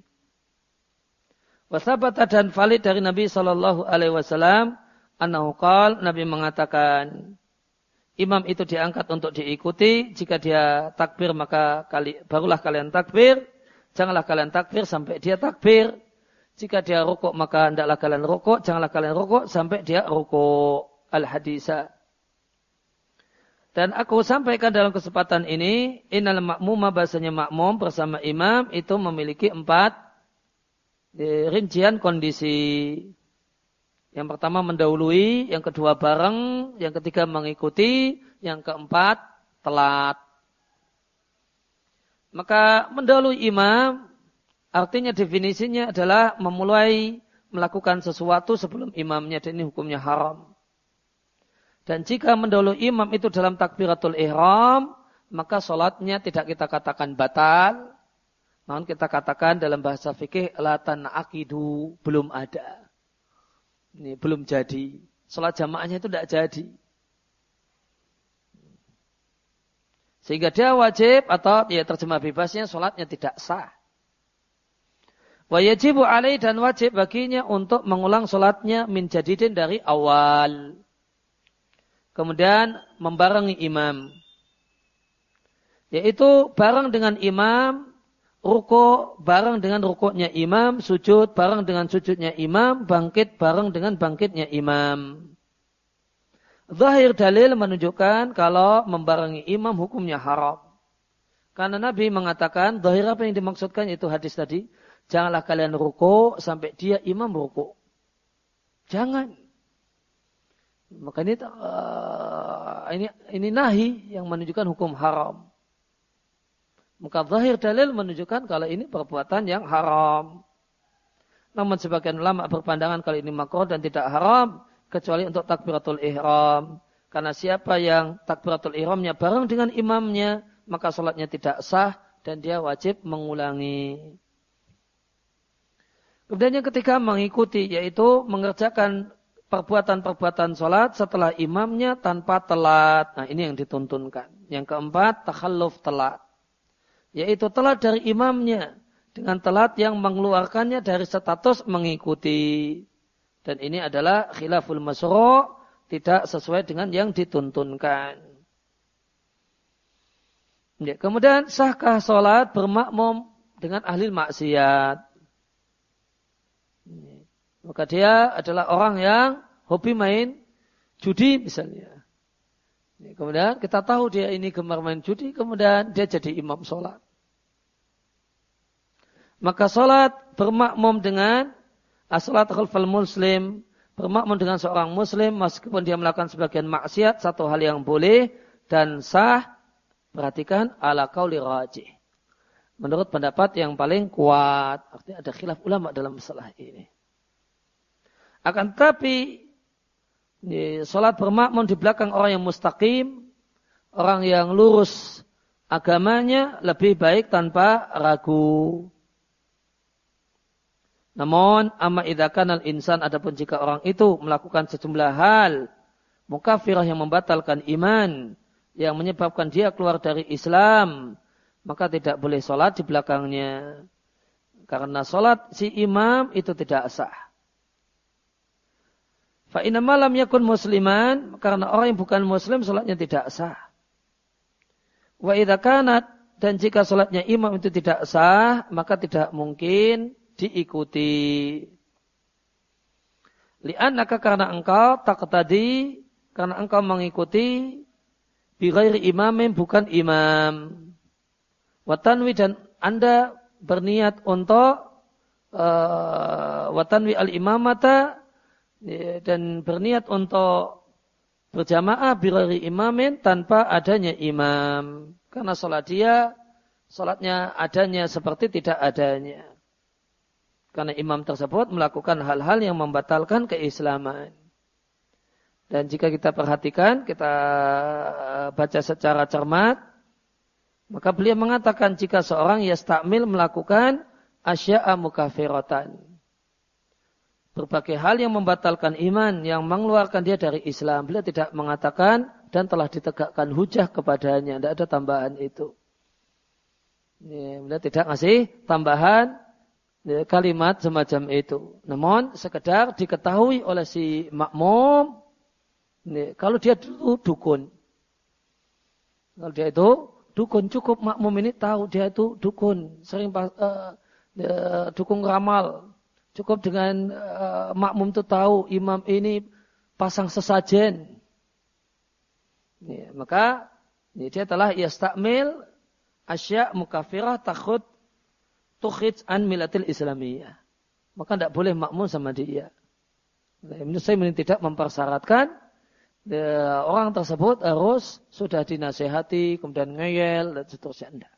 Wasabata dan valid dari Nabi Shallallahu Alaihi Wasallam, anahukal Nabi mengatakan, imam itu diangkat untuk diikuti. Jika dia takbir maka kali, barulah kalian takbir. Janganlah kalian takbir sampai dia takbir. Jika dia rokok maka hendaklah kalian rokok, janganlah kalian rokok sampai dia rokok. Al-hadisa. Dan aku sampaikan dalam kesempatan ini, innal makmuma bahasanya makmum bersama imam itu memiliki empat e, rincian kondisi. Yang pertama mendahului, yang kedua bareng, yang ketiga mengikuti, yang keempat telat. Maka mendahului imam Artinya definisinya adalah memulai melakukan sesuatu sebelum imamnya dan ini hukumnya haram. Dan jika mendahului imam itu dalam takbiratul ihram, maka sholatnya tidak kita katakan batal. Namun kita katakan dalam bahasa fikih latan akidu belum ada. Ini belum jadi. Sholat jamaahnya itu tidak jadi. Sehingga dia wajib atau ya terjemah bebasnya sholatnya tidak sah. Wajibu alaih dan wajib baginya untuk mengulang sholatnya min jadidin dari awal. Kemudian membarengi imam. Yaitu bareng dengan imam, ruko bareng dengan rukuknya imam, sujud bareng dengan sujudnya imam, bangkit bareng dengan bangkitnya imam. Zahir dalil menunjukkan kalau membarengi imam hukumnya haram. Karena Nabi mengatakan, zahir apa yang dimaksudkan itu hadis tadi? Janganlah kalian ruko sampai dia imam ruko. Jangan. Maka ini, uh, ini, ini nahi yang menunjukkan hukum haram. Maka zahir dalil menunjukkan kalau ini perbuatan yang haram. Namun sebagian ulama berpandangan kalau ini makruh dan tidak haram kecuali untuk takbiratul ihram. Karena siapa yang takbiratul ihramnya bareng dengan imamnya, maka sholatnya tidak sah dan dia wajib mengulangi. Kemudian yang ketiga mengikuti yaitu mengerjakan perbuatan-perbuatan sholat setelah imamnya tanpa telat. Nah ini yang dituntunkan. Yang keempat takhalluf telat. Yaitu telat dari imamnya dengan telat yang mengeluarkannya dari status mengikuti. Dan ini adalah khilaful masro' tidak sesuai dengan yang dituntunkan. Ya, kemudian sahkah sholat bermakmum dengan ahli maksiat? Maka dia adalah orang yang hobi main judi misalnya. Kemudian kita tahu dia ini gemar main judi, kemudian dia jadi imam sholat. Maka sholat bermakmum dengan asalat khalfal muslim, bermakmum dengan seorang muslim, meskipun dia melakukan sebagian maksiat, satu hal yang boleh dan sah, perhatikan ala kauli rajih. Menurut pendapat yang paling kuat, artinya ada khilaf ulama dalam masalah ini. Akan tetapi Sholat bermakmum di belakang orang yang mustaqim, orang yang lurus agamanya lebih baik tanpa ragu. Namun, amma idakan al insan adapun jika orang itu melakukan sejumlah hal mukafirah yang membatalkan iman, yang menyebabkan dia keluar dari Islam, maka tidak boleh sholat di belakangnya. Karena sholat si imam itu tidak sah. Fa inna malam yakun musliman karena orang yang bukan muslim salatnya tidak sah. Wa idza kanat dan jika salatnya imam itu tidak sah, maka tidak mungkin diikuti. Li'annaka karena engkau tak tadi karena engkau mengikuti bi ghairi imamin bukan imam. Watanwi dan Anda berniat untuk uh, watanwi al-imamata Ya, dan berniat untuk berjamaah bilari imamin tanpa adanya imam. Karena sholat dia, sholatnya adanya seperti tidak adanya. Karena imam tersebut melakukan hal-hal yang membatalkan keislaman. Dan jika kita perhatikan, kita baca secara cermat, maka beliau mengatakan jika seorang yastamil melakukan asya'a mukafiratan berbagai hal yang membatalkan iman, yang mengeluarkan dia dari Islam. Beliau tidak mengatakan dan telah ditegakkan hujah kepadanya. Tidak ada tambahan itu. Ya, beliau tidak ngasih tambahan ya, kalimat semacam itu. Namun sekedar diketahui oleh si makmum, ya, kalau dia itu dukun. Kalau dia itu dukun, cukup makmum ini tahu dia itu dukun. Sering uh, uh, dukun ramal, Cukup dengan uh, makmum itu tahu imam ini pasang sesajen. Ya, maka ya, dia telah yastakmil asya mukafirah takut tukhid an milatil islamiyah. Maka tidak boleh makmum sama dia. Nah, menurut saya tidak mempersyaratkan ya, orang tersebut harus sudah dinasehati, kemudian ngeyel, dan seterusnya.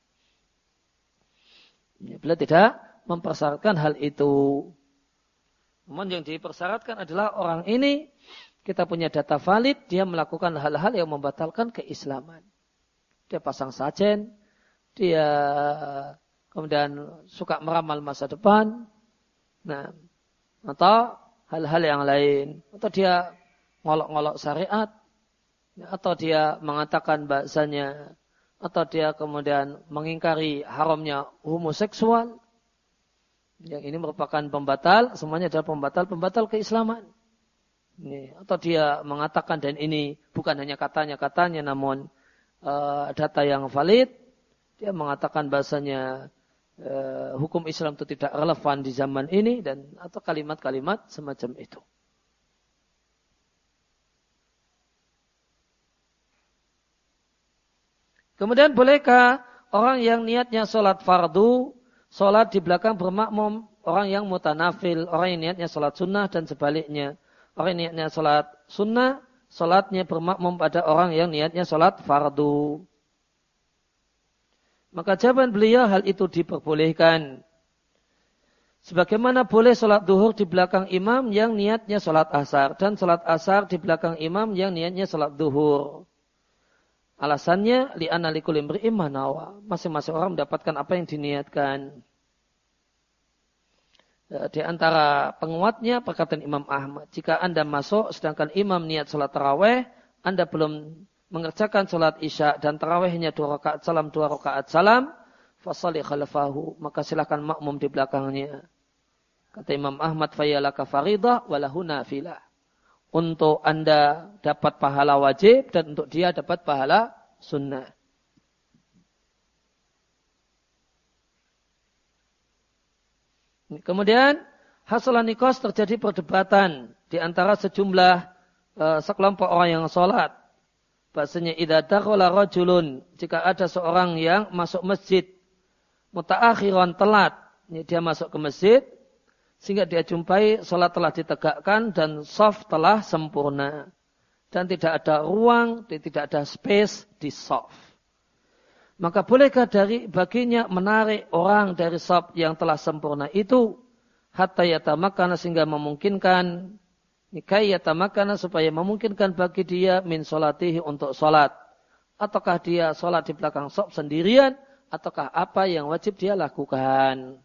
Ya, beliau tidak mempersyaratkan hal itu. Namun yang dipersyaratkan adalah orang ini kita punya data valid, dia melakukan hal-hal yang membatalkan keislaman. Dia pasang sajen, dia kemudian suka meramal masa depan, nah, atau hal-hal yang lain, atau dia ngolok-ngolok syariat, atau dia mengatakan bahasanya, atau dia kemudian mengingkari haramnya homoseksual, yang ini merupakan pembatal, semuanya adalah pembatal-pembatal keislaman. Ini, atau dia mengatakan dan ini bukan hanya katanya-katanya namun uh, data yang valid, dia mengatakan bahasanya uh, hukum Islam itu tidak relevan di zaman ini dan atau kalimat-kalimat semacam itu. Kemudian bolehkah orang yang niatnya sholat fardu Sholat di belakang bermakmum orang yang mutanafil, orang yang niatnya sholat sunnah dan sebaliknya. Orang yang niatnya sholat sunnah, sholatnya bermakmum pada orang yang niatnya sholat fardu. Maka jawaban beliau hal itu diperbolehkan. Sebagaimana boleh sholat duhur di belakang imam yang niatnya sholat asar. Dan sholat asar di belakang imam yang niatnya sholat duhur. Alasannya li analikul imanawa. Masing-masing orang mendapatkan apa yang diniatkan. E, di antara penguatnya perkataan Imam Ahmad. Jika Anda masuk sedangkan imam niat sholat taraweh, Anda belum mengerjakan sholat isya dan tarawehnya dua rakaat salam, dua rakaat salam, fasali khalafahu. Maka silakan makmum di belakangnya. Kata Imam Ahmad, fayalaka faridah walahu nafilah untuk Anda dapat pahala wajib dan untuk dia dapat pahala sunnah. Kemudian hasil nikos terjadi perdebatan di antara sejumlah uh, sekelompok orang yang sholat. Bahasanya idza dakhala rajulun jika ada seorang yang masuk masjid mutaakhiran telat, dia masuk ke masjid sehingga dia jumpai sholat telah ditegakkan dan soft telah sempurna dan tidak ada ruang, tidak ada space di soft. Maka bolehkah dari baginya menarik orang dari soft yang telah sempurna itu hatta yatamakana sehingga memungkinkan Nikai yatamakana supaya memungkinkan bagi dia min solatihi untuk solat. Ataukah dia solat di belakang sob sendirian, ataukah apa yang wajib dia lakukan.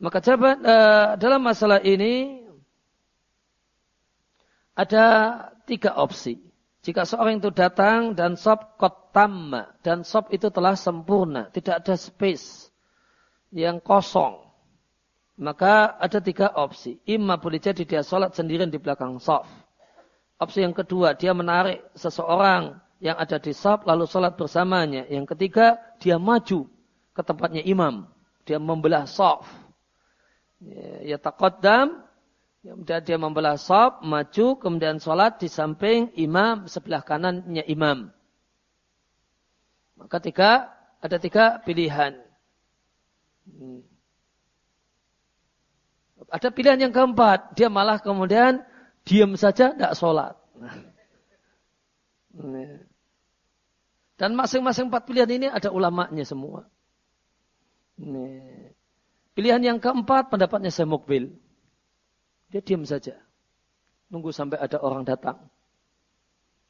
Maka jawaban uh, dalam masalah ini ada tiga opsi. Jika seorang itu datang dan sob kotam dan sob itu telah sempurna, tidak ada space yang kosong maka ada tiga opsi. Imma boleh jadi dia sholat sendirian di belakang saf. Opsi yang kedua, dia menarik seseorang yang ada di saf lalu sholat bersamanya. Yang ketiga, dia maju ke tempatnya imam. Dia membelah saf. Ya, ya takodam, kemudian dia membelah saf, maju, kemudian sholat di samping imam, sebelah kanannya imam. Maka tiga, ada tiga pilihan. Hmm. Ada pilihan yang keempat, dia malah kemudian diam saja, tidak sholat. Dan masing-masing empat pilihan ini ada ulamanya semua. Pilihan yang keempat pendapatnya saya mukbil. Dia diam saja. Nunggu sampai ada orang datang.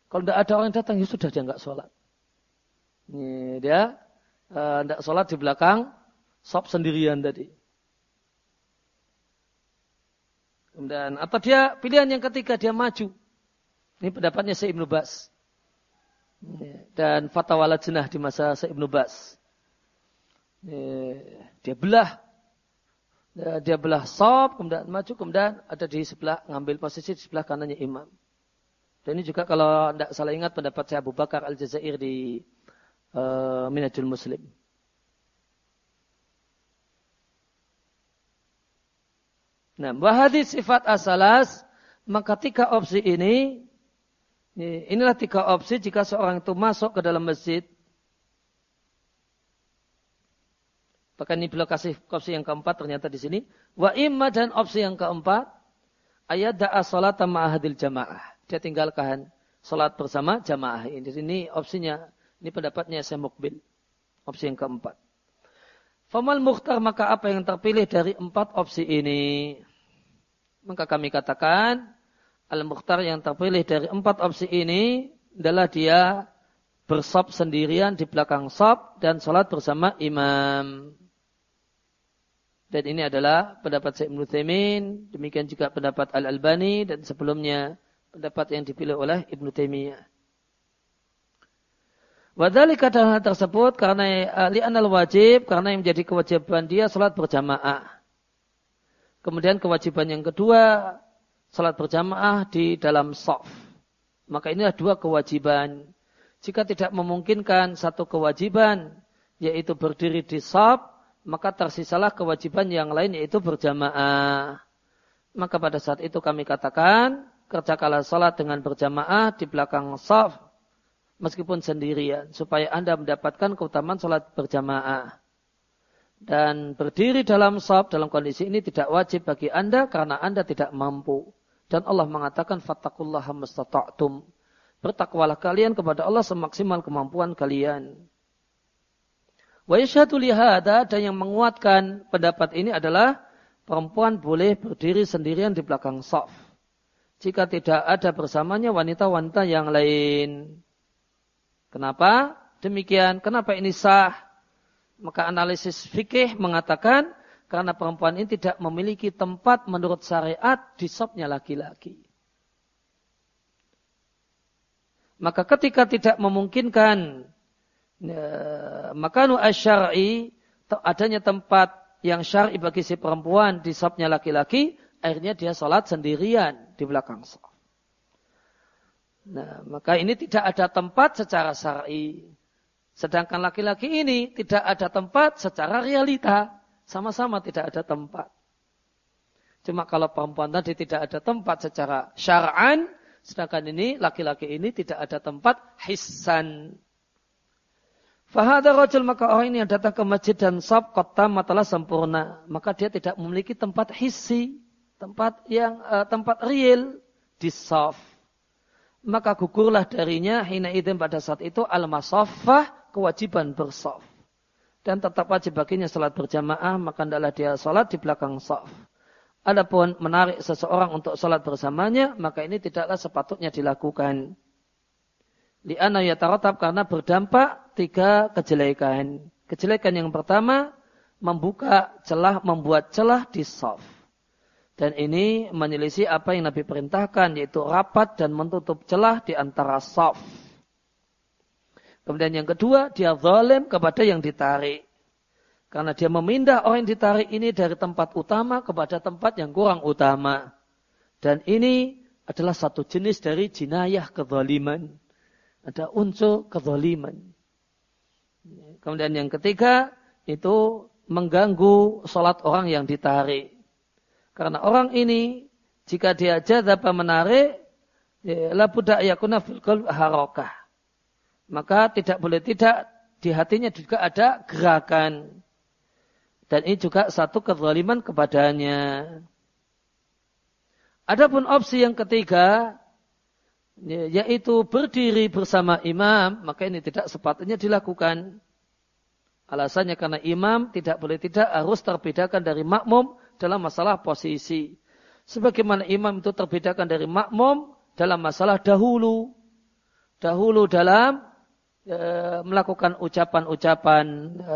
Kalau tidak ada orang datang, ya sudah dia nggak sholat. dia tidak uh, sholat di belakang, sop sendirian tadi. Kemudian atau dia pilihan yang ketiga dia maju. Ini pendapatnya Syekh Ibnu Bas. Dan fatwa jenah di masa Syekh Ibnu Bas. Dia belah dia belah sop, kemudian maju, kemudian ada di sebelah, ngambil posisi di sebelah kanannya imam. Dan ini juga kalau tidak salah ingat pendapat saya Abu Bakar Al-Jazair di uh, Minajul Muslim. Nah, bahadi sifat asalas, maka tiga opsi ini, inilah tiga opsi jika seorang itu masuk ke dalam masjid. Bahkan ini beliau kasih opsi yang keempat ternyata di sini. Wa imma dan opsi yang keempat, ayat da'a salat ma'ahadil jamaah. Dia tinggalkan salat bersama jamaah. Ini, ini opsinya, ini pendapatnya saya mukbil. Opsi yang keempat. Famal mukhtar maka apa yang terpilih dari empat opsi ini? Maka kami katakan Al-Mukhtar yang terpilih dari empat opsi ini adalah dia bersop sendirian di belakang sop dan sholat bersama imam. Dan ini adalah pendapat Syekh Ibn Taimin, demikian juga pendapat Al-Albani dan sebelumnya pendapat yang dipilih oleh Ibn Taimiyah. Wadhalika dalam hal tersebut karena eh, li'anal wajib, karena yang menjadi kewajiban dia sholat berjamaah. Kemudian kewajiban yang kedua, salat berjamaah di dalam sof. Maka inilah dua kewajiban. Jika tidak memungkinkan satu kewajiban, yaitu berdiri di sof, maka tersisalah kewajiban yang lain yaitu berjamaah. Maka pada saat itu kami katakan, kerjakanlah salat dengan berjamaah di belakang sof, meskipun sendirian, supaya anda mendapatkan keutamaan salat berjamaah. Dan berdiri dalam sab dalam kondisi ini tidak wajib bagi anda karena anda tidak mampu. Dan Allah mengatakan fattakullah mustata'tum. Bertakwalah kalian kepada Allah semaksimal kemampuan kalian. Wa yashhadu lihada dan yang menguatkan pendapat ini adalah perempuan boleh berdiri sendirian di belakang saf. Jika tidak ada bersamanya wanita-wanita yang lain. Kenapa? Demikian. Kenapa ini sah? Maka analisis fikih mengatakan karena perempuan ini tidak memiliki tempat menurut syariat di sopnya laki-laki. Maka ketika tidak memungkinkan ya, maka nu asyari adanya tempat yang syar'i bagi si perempuan di sopnya laki-laki, akhirnya dia sholat sendirian di belakang sop. Nah, maka ini tidak ada tempat secara syar'i. Sedangkan laki-laki ini tidak ada tempat secara realita. Sama-sama tidak ada tempat. Cuma kalau perempuan tadi tidak ada tempat secara syar'an, sedangkan ini laki-laki ini tidak ada tempat hissan. Fahada rajul maka orang ini yang datang ke masjid dan sab kota matalah sempurna. Maka dia tidak memiliki tempat hissi, tempat yang uh, tempat real di saf. Maka gugurlah darinya hina idin pada saat itu al-masaffah kewajiban bersaf. Dan tetap wajib baginya salat berjamaah, maka hendaklah dia salat di belakang saf. Adapun menarik seseorang untuk salat bersamanya, maka ini tidaklah sepatutnya dilakukan. Li'ana yatarotab karena berdampak tiga kejelekan. Kejelekan yang pertama, membuka celah, membuat celah di soft. Dan ini menyelisih apa yang Nabi perintahkan, yaitu rapat dan menutup celah di antara soft. Kemudian yang kedua, dia zalim kepada yang ditarik. Karena dia memindah orang yang ditarik ini dari tempat utama kepada tempat yang kurang utama. Dan ini adalah satu jenis dari jinayah kezaliman ada unsur kezaliman. Kemudian yang ketiga itu mengganggu sholat orang yang ditarik. Karena orang ini jika dia jadaba menarik, ya, la budak yakuna fil harokah. Maka tidak boleh tidak di hatinya juga ada gerakan. Dan ini juga satu kezaliman kepadanya. Adapun opsi yang ketiga, Ya, yaitu berdiri bersama imam, maka ini tidak sepatutnya dilakukan. Alasannya karena imam tidak boleh tidak harus terbedakan dari makmum dalam masalah posisi. Sebagaimana imam itu terbedakan dari makmum dalam masalah dahulu. Dahulu dalam e, melakukan ucapan-ucapan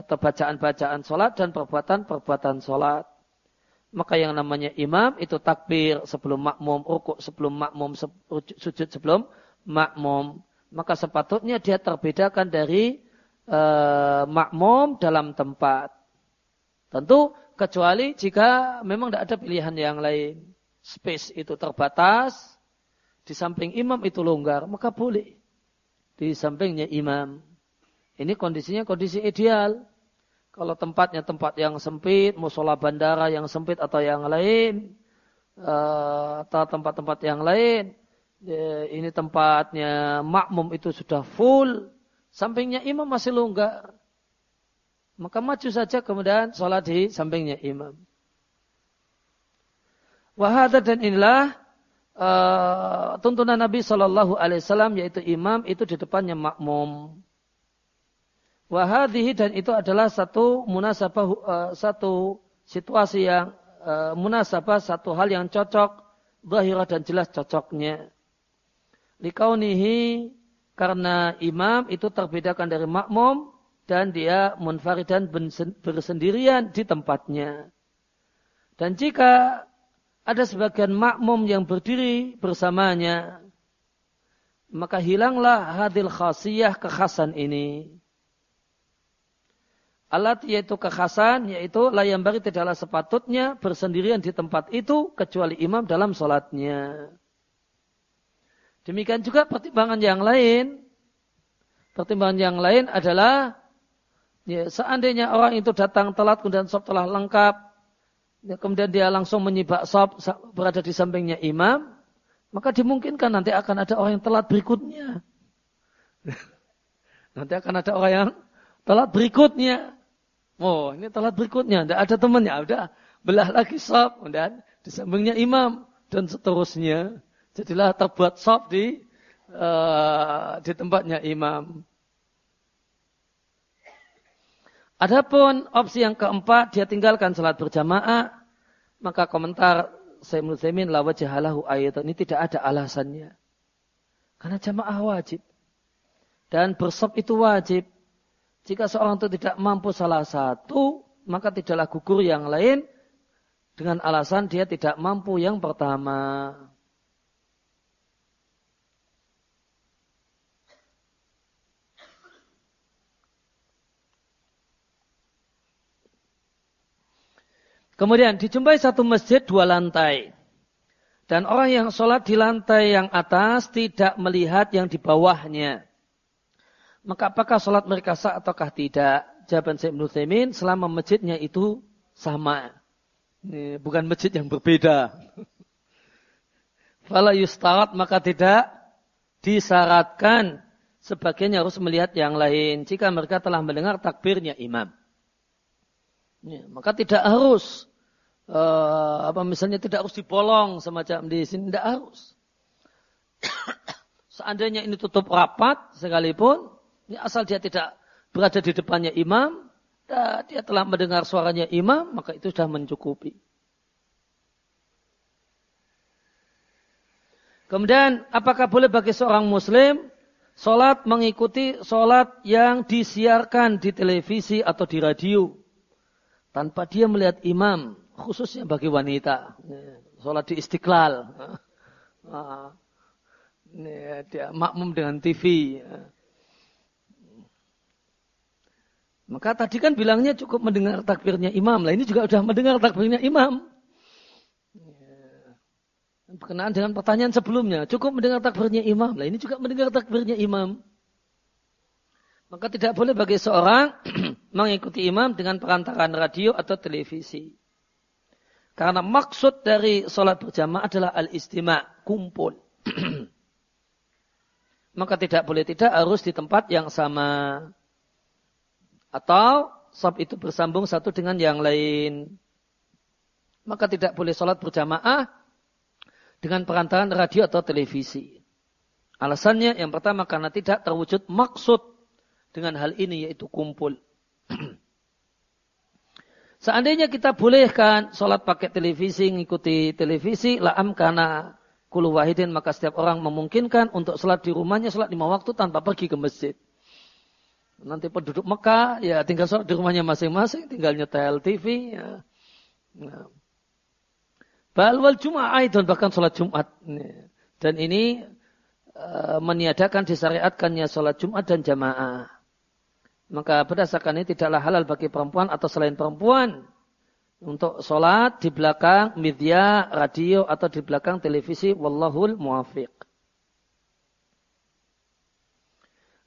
atau bacaan-bacaan sholat dan perbuatan-perbuatan sholat. Maka yang namanya imam itu takbir sebelum makmum, rukuk sebelum makmum, sujud sebelum makmum. Maka sepatutnya dia terbedakan dari e, makmum dalam tempat. Tentu kecuali jika memang tidak ada pilihan yang lain. Space itu terbatas, di samping imam itu longgar, maka boleh. Di sampingnya imam. Ini kondisinya kondisi ideal. Kalau tempatnya tempat yang sempit, musola bandara yang sempit atau yang lain, eh, atau tempat-tempat yang lain, ya, ini tempatnya makmum itu sudah full, sampingnya imam masih longgar. Maka maju saja kemudian sholat di sampingnya imam. Wahada dan inilah uh, tuntunan Nabi Shallallahu Alaihi Wasallam yaitu imam itu di depannya makmum. Wahadihi dan itu adalah satu munasabah uh, satu situasi yang uh, munasabah satu hal yang cocok zahirah dan jelas cocoknya. Likaunihi karena imam itu terbedakan dari makmum dan dia munfaridan bersendirian di tempatnya. Dan jika ada sebagian makmum yang berdiri bersamanya, maka hilanglah hadil khasiyah kekhasan ini. Alat yaitu kekhasan, yaitu layam bari tidaklah sepatutnya bersendirian di tempat itu kecuali imam dalam sholatnya. Demikian juga pertimbangan yang lain. Pertimbangan yang lain adalah ya, seandainya orang itu datang telat kemudian sop telah lengkap, ya, kemudian dia langsung menyibak sop berada di sampingnya imam, maka dimungkinkan nanti akan ada orang yang telat berikutnya. *laughs* nanti akan ada orang yang telat berikutnya. Oh, ini telat berikutnya, tidak ada temannya, udah belah lagi sop, dan di sampingnya imam dan seterusnya. Jadilah terbuat sop di uh, di tempatnya imam. Adapun opsi yang keempat, dia tinggalkan salat berjamaah, maka komentar Sayyid Muslimin la wajahalahu ayat ini tidak ada alasannya. Karena jamaah wajib. Dan bersop itu wajib. Jika seorang itu tidak mampu salah satu, maka tidaklah gugur yang lain dengan alasan dia tidak mampu yang pertama. Kemudian dijumpai satu masjid dua lantai. Dan orang yang sholat di lantai yang atas tidak melihat yang di bawahnya. Maka apakah sholat mereka sah ataukah tidak? Jawaban Syekh Ibn selama masjidnya itu sama. Bukan masjid yang berbeda. *laughs* Fala yustarat maka tidak disyaratkan sebagian harus melihat yang lain jika mereka telah mendengar takbirnya imam. Ya, maka tidak harus uh, apa misalnya tidak harus dibolong semacam di sini tidak harus. *coughs* Seandainya ini tutup rapat sekalipun, ini asal dia tidak berada di depannya imam, dia telah mendengar suaranya imam, maka itu sudah mencukupi. Kemudian, apakah boleh bagi seorang muslim sholat mengikuti sholat yang disiarkan di televisi atau di radio tanpa dia melihat imam, khususnya bagi wanita. Sholat di istiqlal. Dia makmum dengan TV. Maka tadi kan bilangnya cukup mendengar takbirnya imam. Lah ini juga sudah mendengar takbirnya imam. Berkenaan dengan pertanyaan sebelumnya. Cukup mendengar takbirnya imam. Lah ini juga mendengar takbirnya imam. Maka tidak boleh bagi seorang *clears throat* mengikuti imam dengan perantaran radio atau televisi. Karena maksud dari sholat berjamaah adalah al-istima' kumpul. *clears throat* Maka tidak boleh tidak harus di tempat yang sama. Atau sab itu bersambung satu dengan yang lain. Maka tidak boleh sholat berjamaah dengan perantaran radio atau televisi. Alasannya yang pertama karena tidak terwujud maksud dengan hal ini yaitu kumpul. *clears throat* Seandainya kita bolehkan sholat pakai televisi, ngikuti televisi, la'am karena kulu wahidin, maka setiap orang memungkinkan untuk sholat di rumahnya, sholat lima waktu tanpa pergi ke masjid. Nanti penduduk Mekah ya tinggal sholat di rumahnya masing-masing, tinggal nyetel TV. Ya. Nah. Bal wal Jum'ah dan bahkan sholat Jumat. Dan ini uh, meniadakan disyariatkannya sholat Jumat dan jamaah. Maka berdasarkan ini tidaklah halal bagi perempuan atau selain perempuan untuk sholat di belakang media, radio atau di belakang televisi. Wallahul muafiq.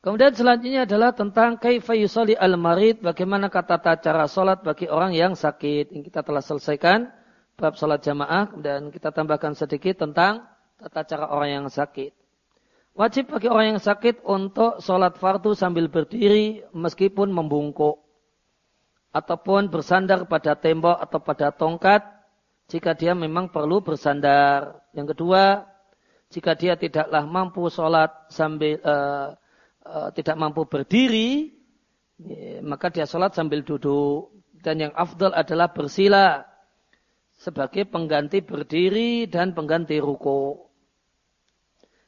Kemudian selanjutnya adalah tentang kaifa yusalli al-marid, bagaimana kata cara salat bagi orang yang sakit. Ini kita telah selesaikan bab salat jamaah dan kita tambahkan sedikit tentang tata cara orang yang sakit. Wajib bagi orang yang sakit untuk sholat fardu sambil berdiri meskipun membungkuk. Ataupun bersandar pada tembok atau pada tongkat jika dia memang perlu bersandar. Yang kedua, jika dia tidaklah mampu sholat sambil uh, uh, tidak mampu berdiri, ya, maka dia sholat sambil duduk. Dan yang afdal adalah bersila sebagai pengganti berdiri dan pengganti ruko.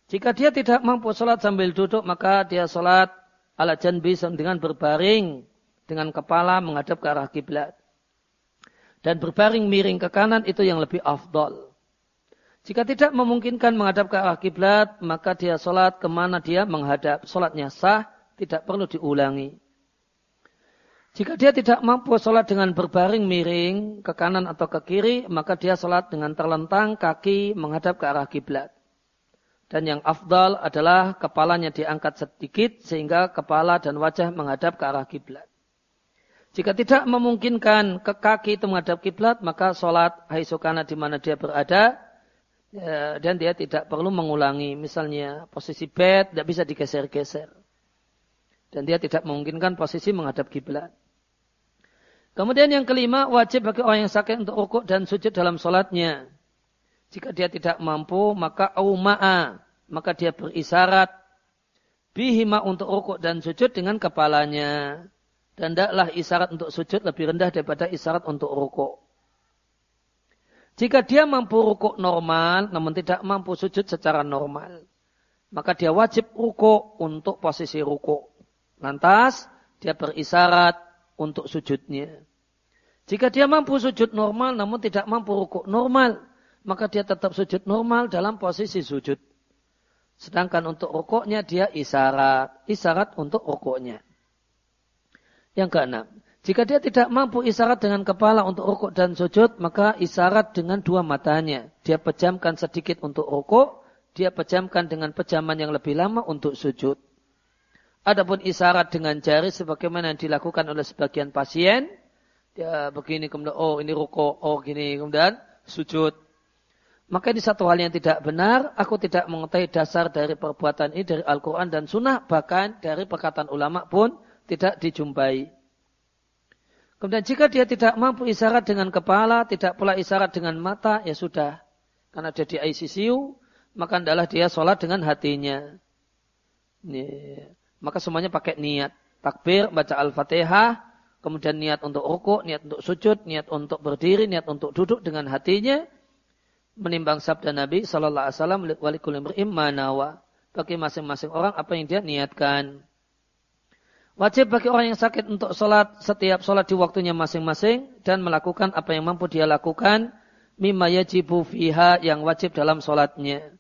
Jika dia tidak mampu sholat sambil duduk, maka dia sholat ala janbi dengan berbaring dengan kepala menghadap ke arah kiblat. Dan berbaring miring ke kanan itu yang lebih afdal. Jika tidak memungkinkan menghadap ke arah kiblat, maka dia sholat ke mana dia menghadap. Sholatnya sah, tidak perlu diulangi. Jika dia tidak mampu sholat dengan berbaring miring ke kanan atau ke kiri, maka dia sholat dengan terlentang kaki menghadap ke arah kiblat. Dan yang afdal adalah kepalanya diangkat sedikit sehingga kepala dan wajah menghadap ke arah kiblat. Jika tidak memungkinkan ke kaki itu menghadap kiblat, maka sholat haisukana di mana dia berada, ya, dan dia tidak perlu mengulangi misalnya posisi bed tidak bisa digeser-geser dan dia tidak memungkinkan posisi menghadap kiblat. Kemudian yang kelima wajib bagi orang yang sakit untuk rukuk dan sujud dalam sholatnya. Jika dia tidak mampu maka auma'a maka dia berisyarat bihima untuk rukuk dan sujud dengan kepalanya. Dan tidaklah isyarat untuk sujud lebih rendah daripada isyarat untuk rukuk. Jika dia mampu rukuk normal, namun tidak mampu sujud secara normal, maka dia wajib rukuk untuk posisi rukuk. Lantas, dia berisyarat untuk sujudnya. Jika dia mampu sujud normal, namun tidak mampu rukuk normal, maka dia tetap sujud normal dalam posisi sujud. Sedangkan untuk rukuknya dia isyarat. Isyarat untuk rukuknya. Yang keenam, jika dia tidak mampu isyarat dengan kepala untuk rukuk dan sujud, maka isyarat dengan dua matanya. Dia pejamkan sedikit untuk rukuk, dia pejamkan dengan pejaman yang lebih lama untuk sujud. Adapun isyarat dengan jari sebagaimana yang dilakukan oleh sebagian pasien, dia begini kemudian oh ini ruko, oh gini kemudian sujud. Maka ini satu hal yang tidak benar, aku tidak mengetahui dasar dari perbuatan ini dari Al-Quran dan Sunnah, bahkan dari perkataan ulama pun tidak dijumpai. Kemudian jika dia tidak mampu isyarat dengan kepala, tidak pula isyarat dengan mata, ya sudah. Karena dia di ICCU, maka adalah dia sholat dengan hatinya. Ini. Maka semuanya pakai niat. Takbir, baca Al-Fatihah, kemudian niat untuk rukuk, niat untuk sujud, niat untuk berdiri, niat untuk duduk dengan hatinya, menimbang sabda Nabi Shallallahu Alaihi Wasallam walikulim manawa bagi masing-masing orang apa yang dia niatkan. Wajib bagi orang yang sakit untuk sholat setiap sholat di waktunya masing-masing dan melakukan apa yang mampu dia lakukan mimma yajibu fiha yang wajib dalam sholatnya.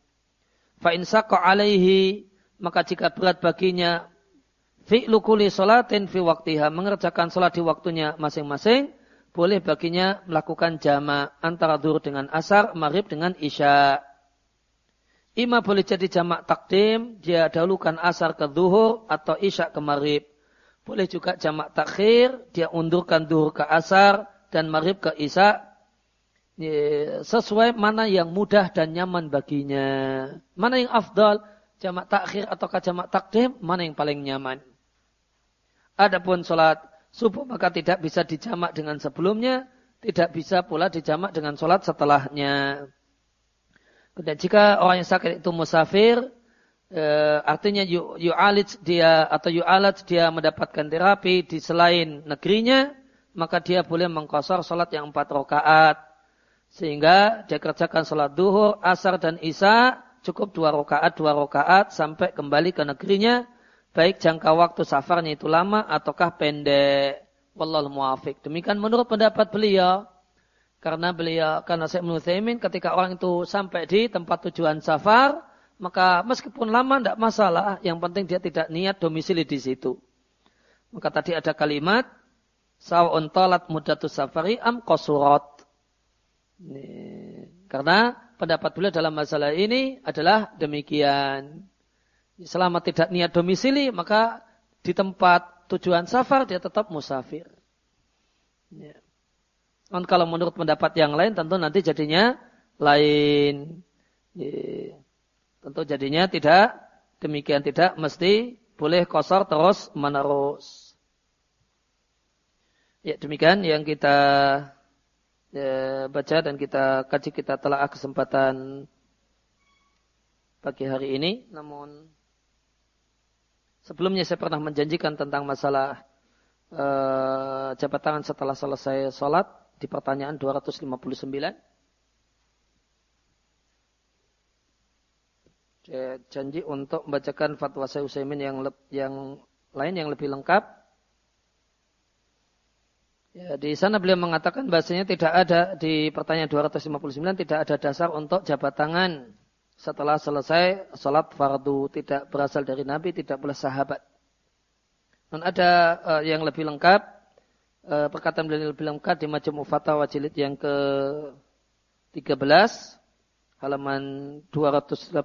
Fa alaihi maka jika berat baginya fi'lu kulli sholatin fi waktiha mengerjakan sholat di waktunya masing-masing boleh baginya melakukan jama antara dur dengan asar, maghrib dengan isya. Ima boleh jadi jamak takdim, dia dahulukan asar ke zuhur atau isya ke maghrib. Boleh juga jamak takhir, dia undurkan duhur ke asar dan maghrib ke isya. Sesuai mana yang mudah dan nyaman baginya. Mana yang afdal, jamak takhir atau jamak takdim, mana yang paling nyaman. Adapun sholat subuh maka tidak bisa dijamak dengan sebelumnya, tidak bisa pula dijamak dengan sholat setelahnya. Dan jika orang yang sakit itu musafir, e, artinya yu'alid dia atau yu'alad dia mendapatkan terapi di selain negerinya, maka dia boleh mengkosor sholat yang empat rakaat. Sehingga dia kerjakan sholat duhur, asar dan isya cukup dua rakaat, dua rakaat sampai kembali ke negerinya. Baik jangka waktu safarnya itu lama ataukah pendek. Wallahu muafiq. Demikian menurut pendapat beliau. Karena beliau, karena saya menurut ketika orang itu sampai di tempat tujuan safar, maka meskipun lama tidak masalah, yang penting dia tidak niat domisili di situ. Maka tadi ada kalimat sawun talat mudatus safari am kosurot. Karena pendapat beliau dalam masalah ini adalah demikian. Selama tidak niat domisili, maka di tempat tujuan safar dia tetap musafir. Ya. kalau menurut pendapat yang lain tentu nanti jadinya lain. Ya. Tentu jadinya tidak demikian tidak mesti boleh kosor terus menerus. Ya demikian yang kita ya, baca dan kita kaji kita telah kesempatan pagi hari ini. Namun sebelumnya saya pernah menjanjikan tentang masalah uh, jabat tangan setelah selesai sholat di pertanyaan 259. janji untuk membacakan fatwa saya Usaimin yang yang lain yang lebih lengkap. Ya, di sana beliau mengatakan bahasanya tidak ada di pertanyaan 259 tidak ada dasar untuk jabat tangan setelah selesai salat fardu tidak berasal dari Nabi tidak pula sahabat. Dan ada uh, yang lebih lengkap uh, perkataan beliau lebih lengkap di Majmu' Fatawa jilid yang ke 13 halaman 287.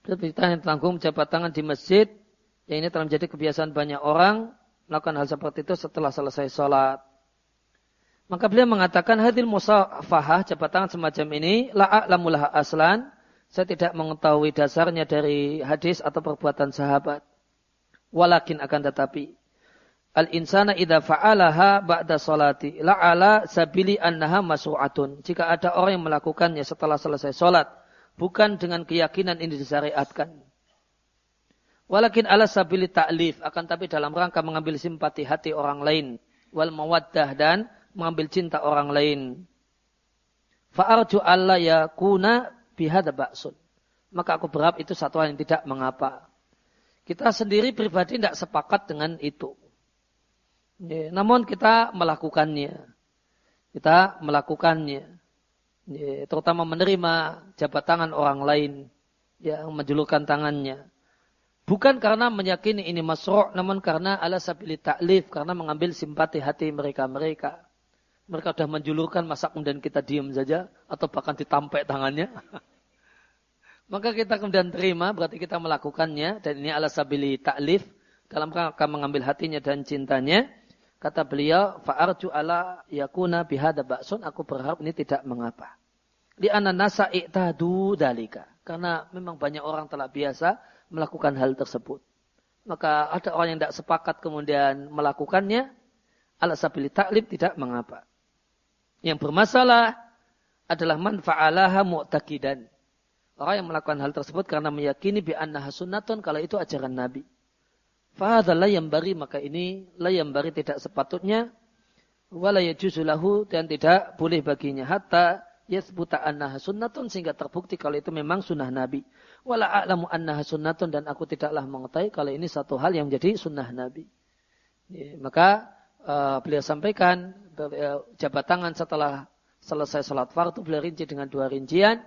Berita yang tanggung jabat tangan di masjid. Yang ini telah menjadi kebiasaan banyak orang melakukan hal seperti itu setelah selesai sholat. Maka beliau mengatakan hadil musafahah jabat tangan semacam ini la'a'lamulah aslan. Saya tidak mengetahui dasarnya dari hadis atau perbuatan sahabat. Walakin akan tetapi Al-insana idha fa'alaha ba'da salati la'ala sabili annaha masu'atun. Jika ada orang yang melakukannya setelah selesai solat, bukan dengan keyakinan ini disyariatkan. Walakin ala sabili ta'lif, akan tapi dalam rangka mengambil simpati hati orang lain. Wal mawaddah dan mengambil cinta orang lain. Fa'arju alla yakuna bihada ba'sun. Maka aku berharap itu satu hal yang tidak mengapa. Kita sendiri pribadi tidak sepakat dengan itu. Ya, namun kita melakukannya. Kita melakukannya. Ya, terutama menerima jabat tangan orang lain yang menjulurkan tangannya. Bukan karena meyakini ini masro' namun karena ala sabili ta'lif, karena mengambil simpati hati mereka-mereka. Mereka sudah menjulurkan, masa kemudian kita diam saja, atau bahkan ditampek tangannya. *laughs* Maka kita kemudian terima, berarti kita melakukannya, dan ini ala sabili ta'lif, dalam rangka mengambil hatinya dan cintanya, Kata beliau, fa'arju ala yakuna bihada ba'sun, aku berharap ini tidak mengapa. Di nasa i'tadu dalika. Karena memang banyak orang telah biasa melakukan hal tersebut. Maka ada orang yang tidak sepakat kemudian melakukannya, ala sabili taklib tidak mengapa. Yang bermasalah adalah manfa'alaha mu'takidan. Orang yang melakukan hal tersebut karena meyakini bi annaha sunnatun kalau itu ajaran Nabi. Fahadha yang bari maka ini yang bari tidak sepatutnya wala yajuzulahu dan tidak boleh baginya hatta yasbuta annaha sunnatun sehingga terbukti kalau itu memang sunnah Nabi. Wala a'lamu annaha sunnatun dan aku tidaklah mengetahui kalau ini satu hal yang menjadi sunnah Nabi. Ya, maka uh, beliau sampaikan jabat tangan setelah selesai sholat fardu beliau rinci dengan dua rincian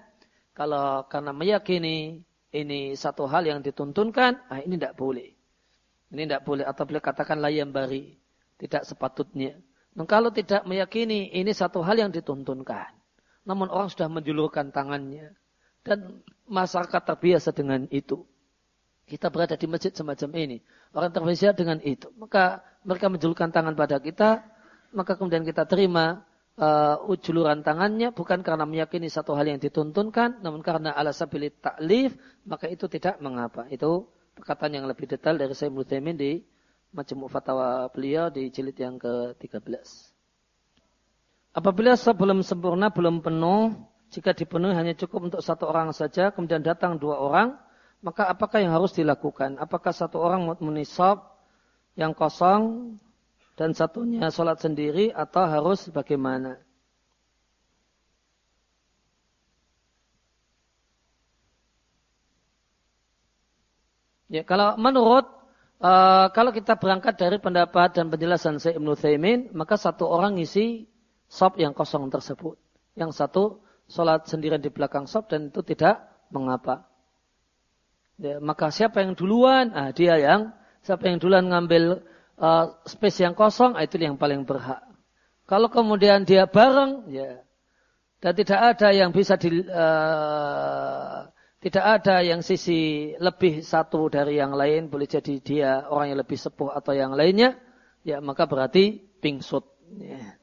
kalau karena meyakini ini satu hal yang dituntunkan, ah ini tidak boleh. Ini tidak boleh atau boleh katakan layam bari. Tidak sepatutnya. Dan kalau tidak meyakini ini satu hal yang dituntunkan. Namun orang sudah menjulurkan tangannya. Dan masyarakat terbiasa dengan itu. Kita berada di masjid semacam ini. Orang terbiasa dengan itu. Maka mereka menjulurkan tangan pada kita. Maka kemudian kita terima uh, ujuluran tangannya bukan karena meyakini satu hal yang dituntunkan, namun karena alasabili taklif, maka itu tidak mengapa. Itu perkataan yang lebih detail dari Sayyid Muthaimin di Majmu' Fatwa beliau di jilid yang ke-13. Apabila sebelum sempurna belum penuh, jika dipenuhi hanya cukup untuk satu orang saja, kemudian datang dua orang, maka apakah yang harus dilakukan? Apakah satu orang menisab yang kosong dan satunya sholat sendiri atau harus bagaimana? Ya, kalau menurut uh, kalau kita berangkat dari pendapat dan penjelasan Syekh Ibnu Thaimin, maka satu orang isi sop yang kosong tersebut. Yang satu sholat sendirian di belakang sop dan itu tidak mengapa. Ya, maka siapa yang duluan? Ah, dia yang siapa yang duluan ngambil uh, space yang kosong, ah, itu yang paling berhak. Kalau kemudian dia bareng, ya, dan tidak ada yang bisa di, uh, tidak ada yang sisi lebih satu dari yang lain, boleh jadi dia orang yang lebih sepuh atau yang lainnya, ya maka berarti pingsut. Ya.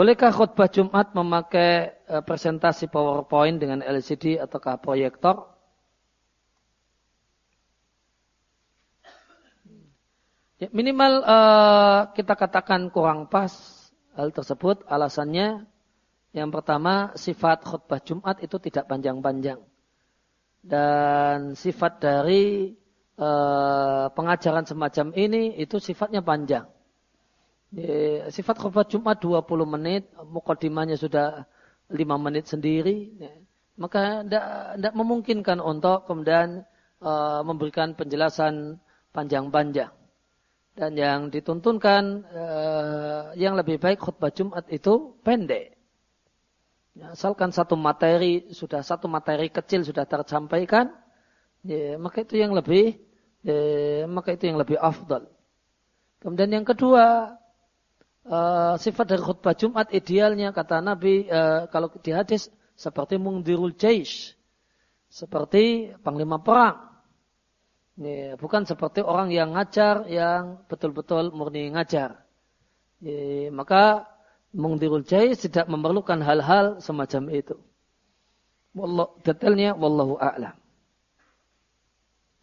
Bolehkah khutbah Jumat memakai e, presentasi PowerPoint dengan LCD ataukah proyektor? Ya, minimal uh, kita katakan kurang pas hal tersebut. Alasannya yang pertama sifat khutbah Jumat itu tidak panjang-panjang. Dan sifat dari uh, pengajaran semacam ini itu sifatnya panjang sifat khutbah Jumat 20 menit, mukadimahnya sudah 5 menit sendiri, ya. maka tidak memungkinkan untuk kemudian uh, memberikan penjelasan panjang-panjang. Dan yang dituntunkan uh, yang lebih baik khutbah Jumat itu pendek. Ya, asalkan satu materi sudah satu materi kecil sudah tersampaikan, ya, maka itu yang lebih ya, maka itu yang lebih afdal. Kemudian yang kedua, uh, sifat dari khutbah Jumat idealnya kata Nabi uh, kalau di hadis seperti mungdirul jaish, seperti panglima perang. Ini, bukan seperti orang yang ngajar yang betul-betul murni ngajar. Ini, maka mungdirul jaish tidak memerlukan hal-hal semacam itu. Wallah, detailnya wallahu a'lam.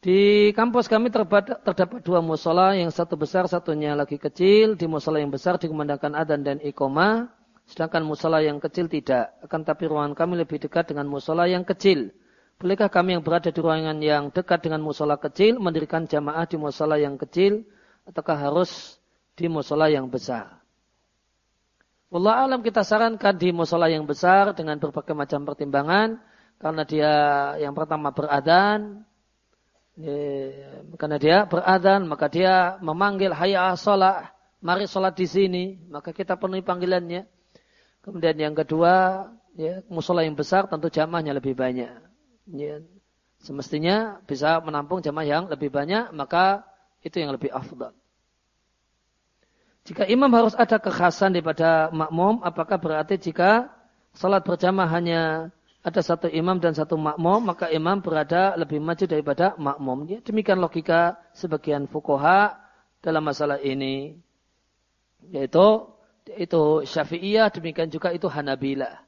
Di kampus kami terdapat, dua musola, yang satu besar, satunya lagi kecil. Di musola yang besar dikumandangkan adan dan ikoma, sedangkan musola yang kecil tidak. Akan tapi ruangan kami lebih dekat dengan musola yang kecil. Bolehkah kami yang berada di ruangan yang dekat dengan musola kecil mendirikan jamaah di musola yang kecil, ataukah harus di musola yang besar? Allah alam kita sarankan di musola yang besar dengan berbagai macam pertimbangan, karena dia yang pertama beradan, karena dia beradan, maka dia memanggil hayya sholat, mari sholat di sini, maka kita penuhi panggilannya. Kemudian yang kedua, ya, musola yang besar tentu jamaahnya lebih banyak. Ya, semestinya bisa menampung jamaah yang lebih banyak, maka itu yang lebih afdal. Jika imam harus ada kekhasan daripada makmum, apakah berarti jika salat berjamaah hanya ada satu imam dan satu makmum, maka imam berada lebih maju daripada makmum. Ya, demikian logika sebagian fukoha dalam masalah ini. Yaitu itu Syafi'iyah, demikian juga itu Hanabilah.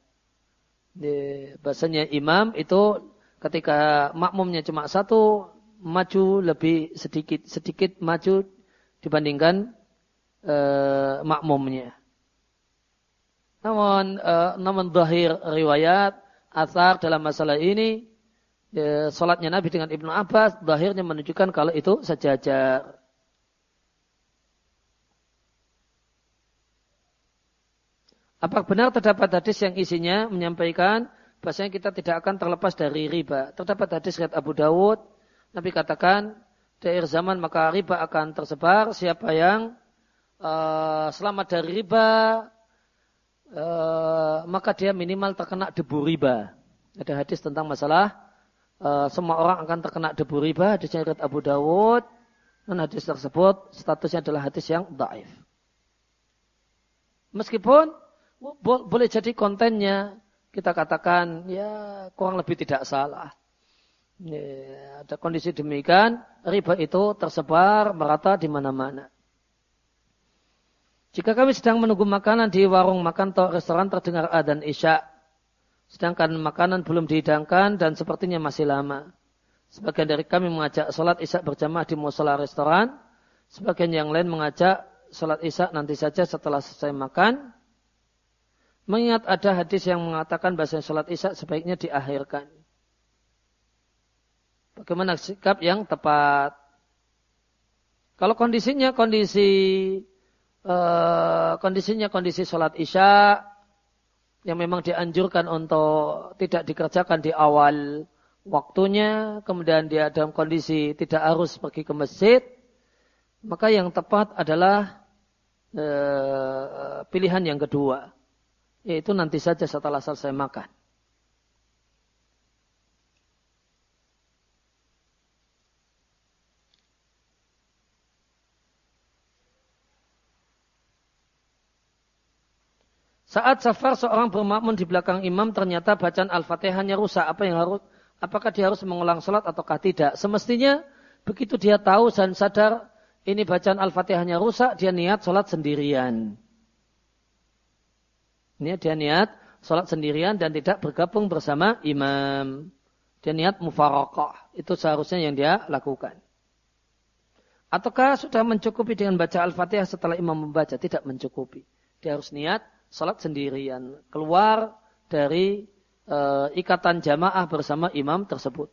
Bahasanya imam itu ketika makmumnya cuma satu, maju lebih sedikit sedikit maju dibandingkan uh, makmumnya. Namun uh, namun zahir riwayat asar dalam masalah ini ya, salatnya Nabi dengan Ibnu Abbas zahirnya menunjukkan kalau itu sejajar. Apakah benar terdapat hadis yang isinya menyampaikan bahasanya kita tidak akan terlepas dari riba? Terdapat hadis riwayat Abu Dawud, Nabi katakan, dari zaman maka riba akan tersebar. Siapa yang uh, selamat dari riba, uh, maka dia minimal terkena debu riba. Ada hadis tentang masalah uh, semua orang akan terkena debu riba. Hadisnya riwayat Abu Dawud. Dan hadis tersebut statusnya adalah hadis yang daif. Meskipun boleh jadi kontennya kita katakan ya kurang lebih tidak salah. Ya, ada kondisi demikian, riba itu tersebar merata di mana-mana. Jika kami sedang menunggu makanan di warung makan atau restoran terdengar adzan isya, sedangkan makanan belum dihidangkan dan sepertinya masih lama. Sebagian dari kami mengajak sholat isya berjamaah di musola restoran, sebagian yang lain mengajak sholat isya nanti saja setelah selesai makan, Mengingat ada hadis yang mengatakan bahasa sholat isya sebaiknya diakhirkan. Bagaimana sikap yang tepat? Kalau kondisinya kondisi uh, kondisinya kondisi sholat isya yang memang dianjurkan untuk tidak dikerjakan di awal waktunya, kemudian dia dalam kondisi tidak harus pergi ke masjid, maka yang tepat adalah uh, pilihan yang kedua yaitu nanti saja setelah selesai makan. Saat safar seorang bermakmun di belakang imam ternyata bacaan Al-Fatihahnya rusak. Apa yang harus apakah dia harus mengulang salat ataukah tidak? Semestinya begitu dia tahu dan sadar ini bacaan Al-Fatihahnya rusak, dia niat salat sendirian. Ini dia niat sholat sendirian dan tidak bergabung bersama imam. Dia niat mufarakah. Itu seharusnya yang dia lakukan. Ataukah sudah mencukupi dengan baca Al-Fatihah setelah imam membaca? Tidak mencukupi. Dia harus niat sholat sendirian. Keluar dari uh, ikatan jamaah bersama imam tersebut.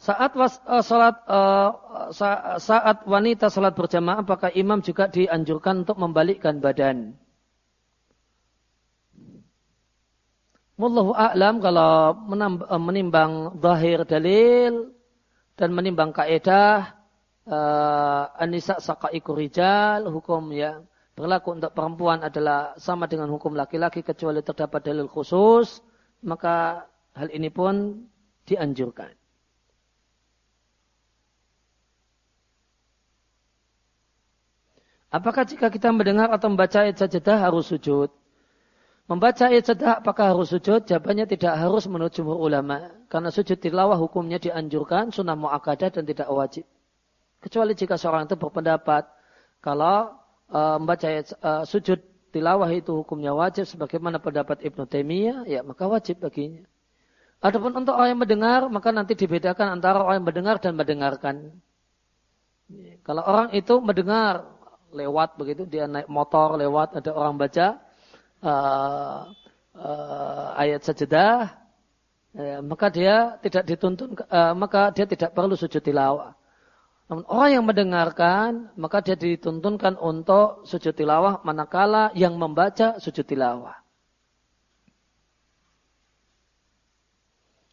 Saat was, uh, salat uh, saat wanita salat berjamaah apakah imam juga dianjurkan untuk membalikkan badan? Wallahu a'lam kalau menimbang zahir dalil dan menimbang kaidah uh, anisa saqaiku rijal hukum yang berlaku untuk perempuan adalah sama dengan hukum laki-laki kecuali terdapat dalil khusus maka hal ini pun dianjurkan. Apakah jika kita mendengar atau membaca ayat sajadah harus sujud? Membaca ayat sajadah apakah harus sujud? Jawabannya tidak harus jumhur ulama. Karena sujud tilawah hukumnya dianjurkan, sunnah mu'akadah dan tidak wajib. Kecuali jika seorang itu berpendapat kalau uh, membaca ayat, uh, sujud tilawah itu hukumnya wajib sebagaimana pendapat Ibnu Taimiyah, ya maka wajib baginya. Adapun untuk orang yang mendengar, maka nanti dibedakan antara orang yang mendengar dan mendengarkan. Kalau orang itu mendengar lewat begitu dia naik motor lewat ada orang baca uh, ayat sajadah ya, maka dia tidak dituntun uh, maka dia tidak perlu sujud tilawah namun orang yang mendengarkan maka dia dituntunkan untuk sujud tilawah manakala yang membaca sujud tilawah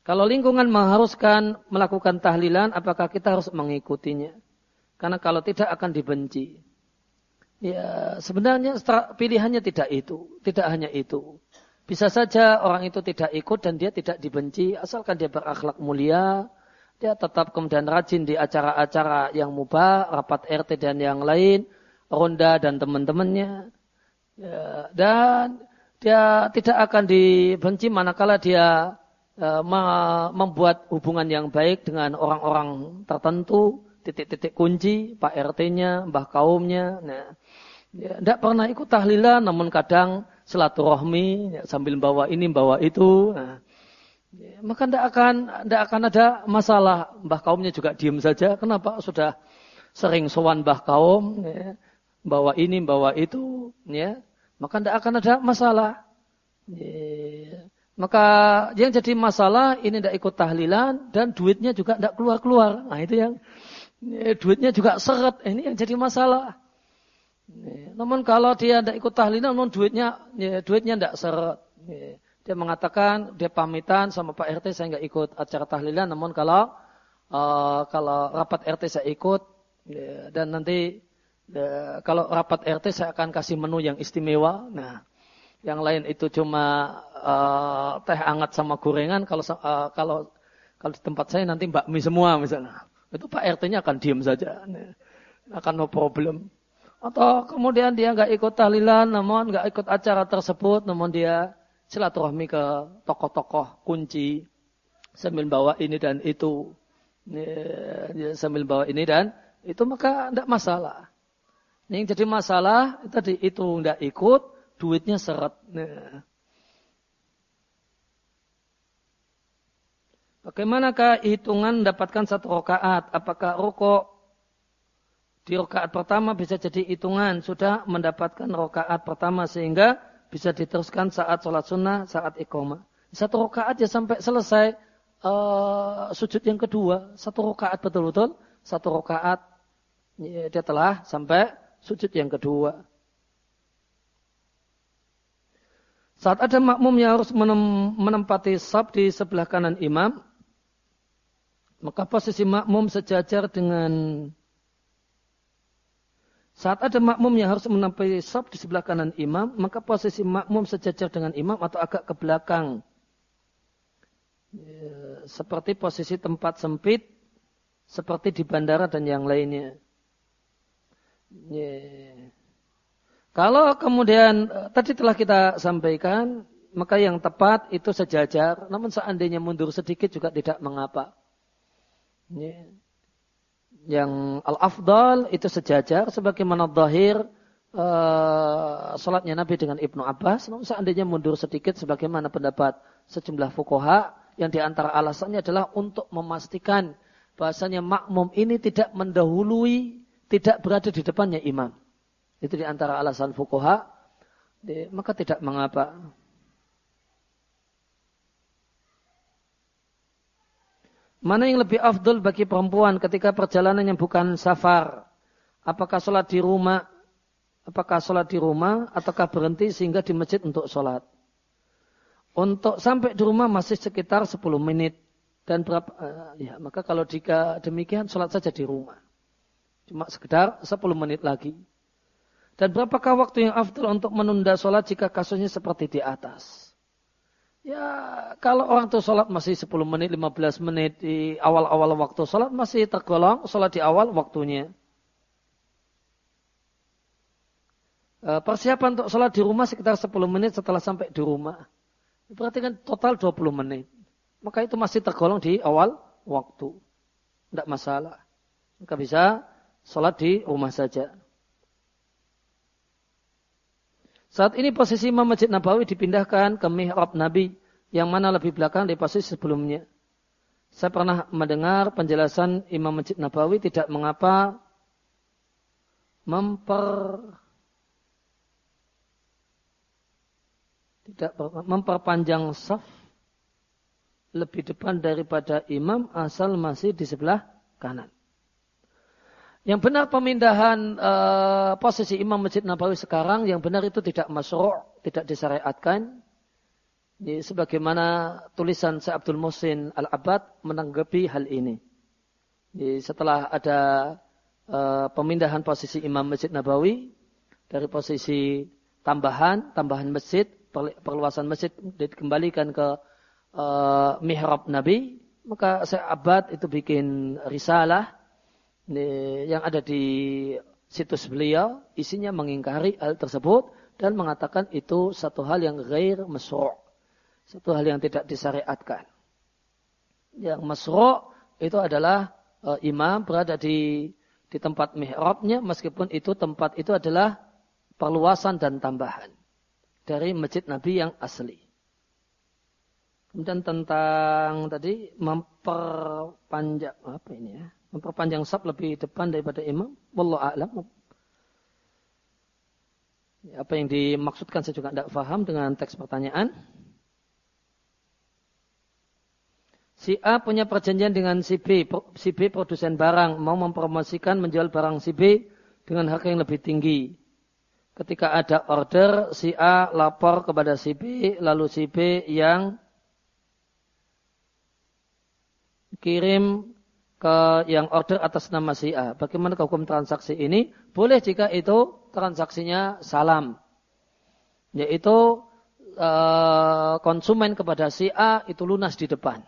Kalau lingkungan mengharuskan melakukan tahlilan, apakah kita harus mengikutinya? Karena kalau tidak akan dibenci. Ya, sebenarnya pilihannya tidak itu, tidak hanya itu. Bisa saja orang itu tidak ikut dan dia tidak dibenci, asalkan dia berakhlak mulia, dia tetap kemudian rajin di acara-acara yang mubah, rapat RT dan yang lain, ronda dan teman-temannya. Ya, dan dia tidak akan dibenci manakala dia uh, membuat hubungan yang baik dengan orang-orang tertentu, titik-titik kunci, Pak RT-nya, Mbah kaumnya. Nah, ya, tidak pernah ikut tahlilan, namun kadang silaturahmi ya, sambil bawa ini, bawa itu. Nah, Ya, maka tidak akan tidak akan ada masalah. Mbah kaumnya juga diam saja. Kenapa? Sudah sering sowan mbah kaum, ya, bawa ini, bawa itu, ya. Maka tidak akan ada masalah. Ya. Maka yang jadi masalah ini tidak ikut tahlilan dan duitnya juga tidak keluar-keluar. Nah itu yang ya, duitnya juga seret. Ini yang jadi masalah. Ya. Namun kalau dia tidak ikut tahlilan, namun duitnya ya, duitnya tidak seret. Ya. Dia mengatakan dia pamitan sama Pak RT saya nggak ikut acara tahlilan, namun kalau uh, kalau rapat RT saya ikut ya, dan nanti ya, kalau rapat RT saya akan kasih menu yang istimewa. Nah, yang lain itu cuma uh, teh hangat sama gorengan. Kalau uh, kalau kalau di tempat saya nanti bakmi semua misalnya. Itu Pak RT-nya akan diam saja, nah, akan no problem. Atau kemudian dia nggak ikut tahlilan, namun nggak ikut acara tersebut, namun dia silaturahmi ke tokoh-tokoh kunci sambil bawa ini dan itu ya, sambil bawa ini dan itu maka tidak masalah. Yang jadi masalah tadi itu tidak ikut duitnya seret. Nah. Bagaimanakah hitungan mendapatkan satu rakaat? Apakah rokok di rakaat pertama bisa jadi hitungan sudah mendapatkan rakaat pertama sehingga bisa diteruskan saat sholat sunnah, saat iqamah. Satu rakaat ya sampai selesai uh, sujud yang kedua. Satu rakaat betul-betul. Satu rakaat ya, dia telah sampai sujud yang kedua. Saat ada makmum yang harus menempati sab di sebelah kanan imam, maka posisi makmum sejajar dengan saat ada makmum yang harus menampilkan sab di sebelah kanan imam, maka posisi makmum sejajar dengan imam atau agak ke belakang. Ya, seperti posisi tempat sempit, seperti di bandara dan yang lainnya. Ya. Kalau kemudian eh, tadi telah kita sampaikan, maka yang tepat itu sejajar. Namun seandainya mundur sedikit juga tidak mengapa. Ya yang al-afdal itu sejajar sebagaimana zahir uh, salatnya Nabi dengan Ibnu Abbas. Namun seandainya mundur sedikit sebagaimana pendapat sejumlah fukoha yang di antara alasannya adalah untuk memastikan bahasanya makmum ini tidak mendahului, tidak berada di depannya imam. Itu di antara alasan fukoha. Maka tidak mengapa. Mana yang lebih afdol bagi perempuan ketika perjalanan yang bukan safar? Apakah sholat di rumah? Apakah sholat di rumah ataukah berhenti sehingga di masjid untuk sholat? Untuk sampai di rumah masih sekitar 10 menit. Dan berapa, uh, ya maka kalau jika demikian sholat saja di rumah. Cuma sekedar 10 menit lagi. Dan berapakah waktu yang afdol untuk menunda sholat jika kasusnya seperti di atas? Ya, kalau orang tuh sholat masih 10 menit, 15 menit di awal-awal waktu sholat masih tergolong sholat di awal waktunya. E, persiapan untuk sholat di rumah sekitar 10 menit setelah sampai di rumah. Berarti kan total 20 menit. Maka itu masih tergolong di awal waktu. Tidak masalah. Maka bisa sholat di rumah saja. Saat ini posisi Imam Masjid Nabawi dipindahkan ke mihrab Nabi yang mana lebih belakang dari posisi sebelumnya. Saya pernah mendengar penjelasan Imam Masjid Nabawi tidak mengapa memper tidak memperpanjang saf lebih depan daripada imam asal masih di sebelah kanan. Yang benar pemindahan uh, posisi Imam Masjid Nabawi sekarang, yang benar itu tidak masuk, tidak disyariatkan. Ini sebagaimana tulisan Syekh Abdul Musin Al-Abad menanggapi hal ini. Ini setelah ada uh, pemindahan posisi Imam Masjid Nabawi dari posisi tambahan, tambahan masjid, perluasan masjid dikembalikan ke uh, mihrab Nabi, maka saya abad itu bikin risalah yang ada di situs beliau, isinya mengingkari hal tersebut dan mengatakan itu satu hal yang gair masru' satu hal yang tidak disyariatkan. Yang masru' itu adalah e, imam berada di di tempat mihrabnya meskipun itu tempat itu adalah perluasan dan tambahan dari masjid Nabi yang asli. Kemudian tentang tadi memperpanjang apa ini ya? Memperpanjang sab lebih depan daripada imam. Wallahu a'lam. Apa yang dimaksudkan saya juga tidak paham dengan teks pertanyaan. Si A punya perjanjian dengan si B, si B produsen barang, mau mempromosikan menjual barang si B dengan harga yang lebih tinggi. Ketika ada order, si A lapor kepada si B, lalu si B yang kirim ke yang order atas nama si A. Bagaimana hukum transaksi ini? Boleh jika itu transaksinya salam. Yaitu uh, konsumen kepada si A itu lunas di depan.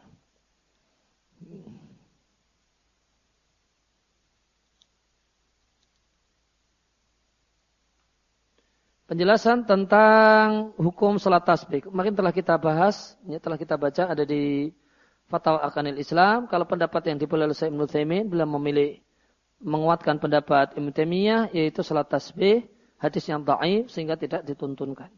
Penjelasan tentang hukum salat tasbih. Kemarin telah kita bahas, ya, telah kita baca ada di Fatwa Arkanil Islam. Kalau pendapat yang dipilih oleh Syekh Ibnu Taimin memilih menguatkan pendapat Ibnu Taimiyah yaitu salat tasbih, hadis yang dhaif sehingga tidak dituntunkan.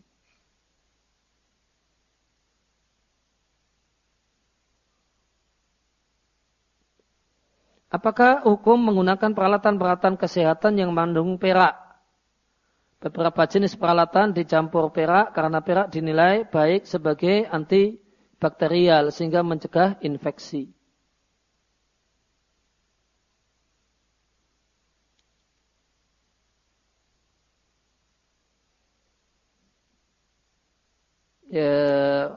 Apakah hukum menggunakan peralatan-peralatan kesehatan yang mengandung perak beberapa jenis peralatan dicampur perak karena perak dinilai baik sebagai antibakterial sehingga mencegah infeksi. Ya,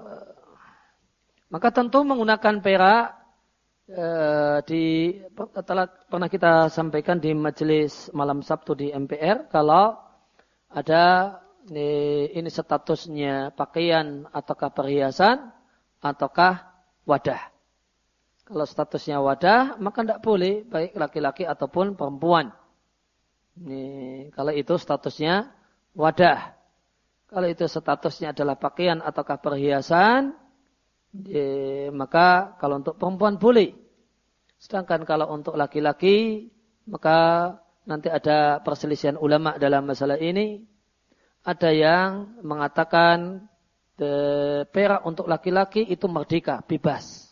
maka tentu menggunakan perak eh, di telah pernah kita sampaikan di majelis malam Sabtu di MPR kalau ada ini, ini statusnya pakaian ataukah perhiasan ataukah wadah. Kalau statusnya wadah, maka tidak boleh baik laki-laki ataupun perempuan. Ini, kalau itu statusnya wadah. Kalau itu statusnya adalah pakaian ataukah perhiasan, ya, maka kalau untuk perempuan boleh. Sedangkan kalau untuk laki-laki, maka nanti ada perselisihan ulama dalam masalah ini. Ada yang mengatakan perak untuk laki-laki itu merdeka, bebas.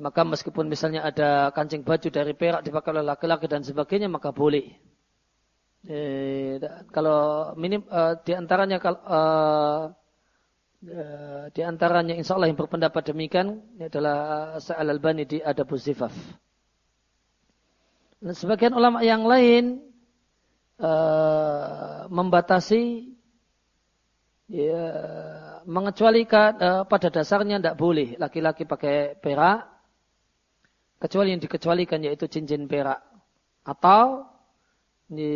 Maka meskipun misalnya ada kancing baju dari perak dipakai oleh laki-laki dan sebagainya, maka boleh. Eh, kalau minim uh, di antaranya kalau di antaranya insya Allah yang berpendapat demikian ini adalah Sa'al Albani di Adabuz Zifaf. Sebagian ulama yang lain uh, membatasi ya, mengecualikan uh, pada dasarnya tidak boleh laki-laki pakai perak kecuali yang dikecualikan yaitu cincin perak atau di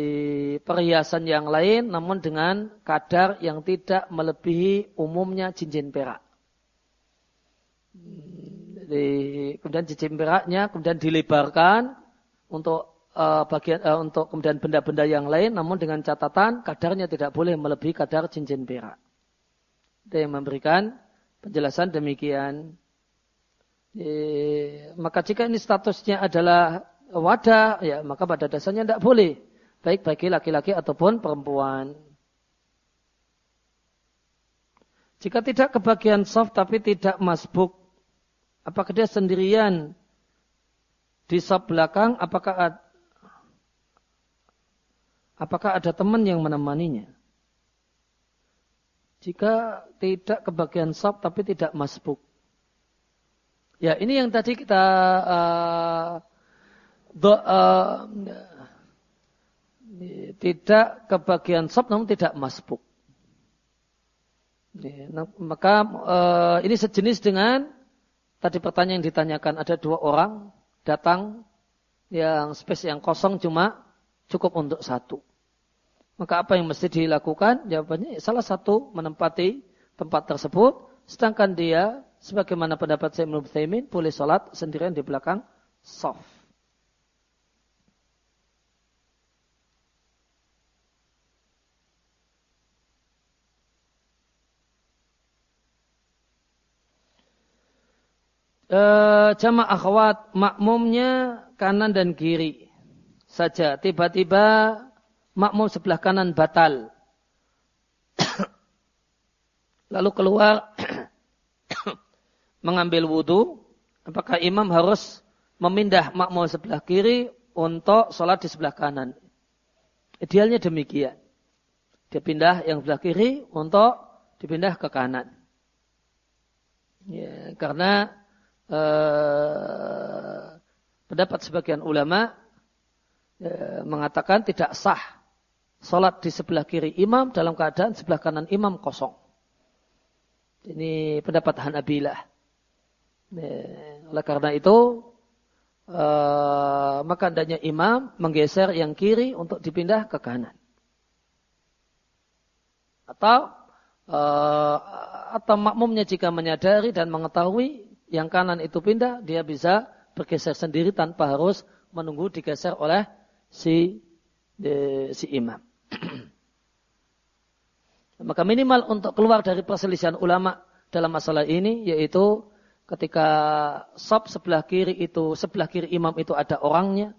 perhiasan yang lain namun dengan kadar yang tidak melebihi umumnya cincin perak. Jadi, kemudian cincin peraknya kemudian dilebarkan untuk uh, bagian uh, untuk kemudian benda-benda yang lain namun dengan catatan kadarnya tidak boleh melebihi kadar cincin perak. Itu yang memberikan penjelasan demikian. E, maka jika ini statusnya adalah wadah, ya maka pada dasarnya tidak boleh. Baik bagi laki-laki ataupun perempuan. Jika tidak kebagian soft tapi tidak masbuk, apakah dia sendirian di sub belakang apakah apakah ada teman yang menemaninya? Jika tidak kebagian sub tapi tidak masbuk. Ya ini yang tadi kita uh, do, uh, tidak kebagian sub namun tidak masbuk. Nah, maka uh, ini sejenis dengan tadi pertanyaan yang ditanyakan ada dua orang datang yang space yang kosong cuma cukup untuk satu. Maka apa yang mesti dilakukan? Jawabannya salah satu menempati tempat tersebut, sedangkan dia sebagaimana pendapat saya Ibnu boleh sholat sendirian di belakang soft. e, jamaah akhwat makmumnya kanan dan kiri saja. Tiba-tiba makmum sebelah kanan batal. *coughs* Lalu keluar *coughs* mengambil wudhu. Apakah imam harus memindah makmum sebelah kiri untuk sholat di sebelah kanan? Idealnya demikian. Dia pindah yang sebelah kiri untuk dipindah ke kanan. Ya, karena eh, pendapat sebagian ulama eh, mengatakan tidak sah sholat di sebelah kiri imam dalam keadaan sebelah kanan imam kosong. Ini pendapat Hanabilah. Eh, oleh karena itu eh, maka hendaknya imam menggeser yang kiri untuk dipindah ke kanan. Atau uh, atau makmumnya jika menyadari dan mengetahui yang kanan itu pindah, dia bisa bergeser sendiri tanpa harus menunggu digeser oleh si de, si imam. Maka minimal untuk keluar dari perselisihan ulama dalam masalah ini yaitu ketika sop sebelah kiri itu sebelah kiri imam itu ada orangnya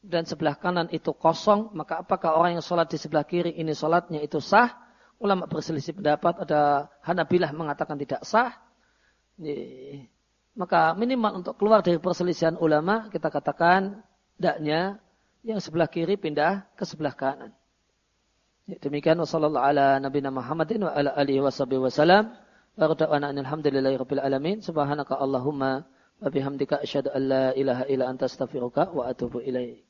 dan sebelah kanan itu kosong maka apakah orang yang sholat di sebelah kiri ini sholatnya itu sah? Ulama berselisih pendapat ada Hanabilah mengatakan tidak sah. Maka minimal untuk keluar dari perselisihan ulama kita katakan daknya yang sebelah kiri pindah ke sebelah kanan. Demikian wasallallahu ala nabiyina Muhammadin wa ala alihi wasallam. Wa rada'ana alhamdulillahi rabbil alamin. Subhanaka Allahumma wa bihamdika asyhadu an la ilaha illa anta astaghfiruka wa atubu ilaik.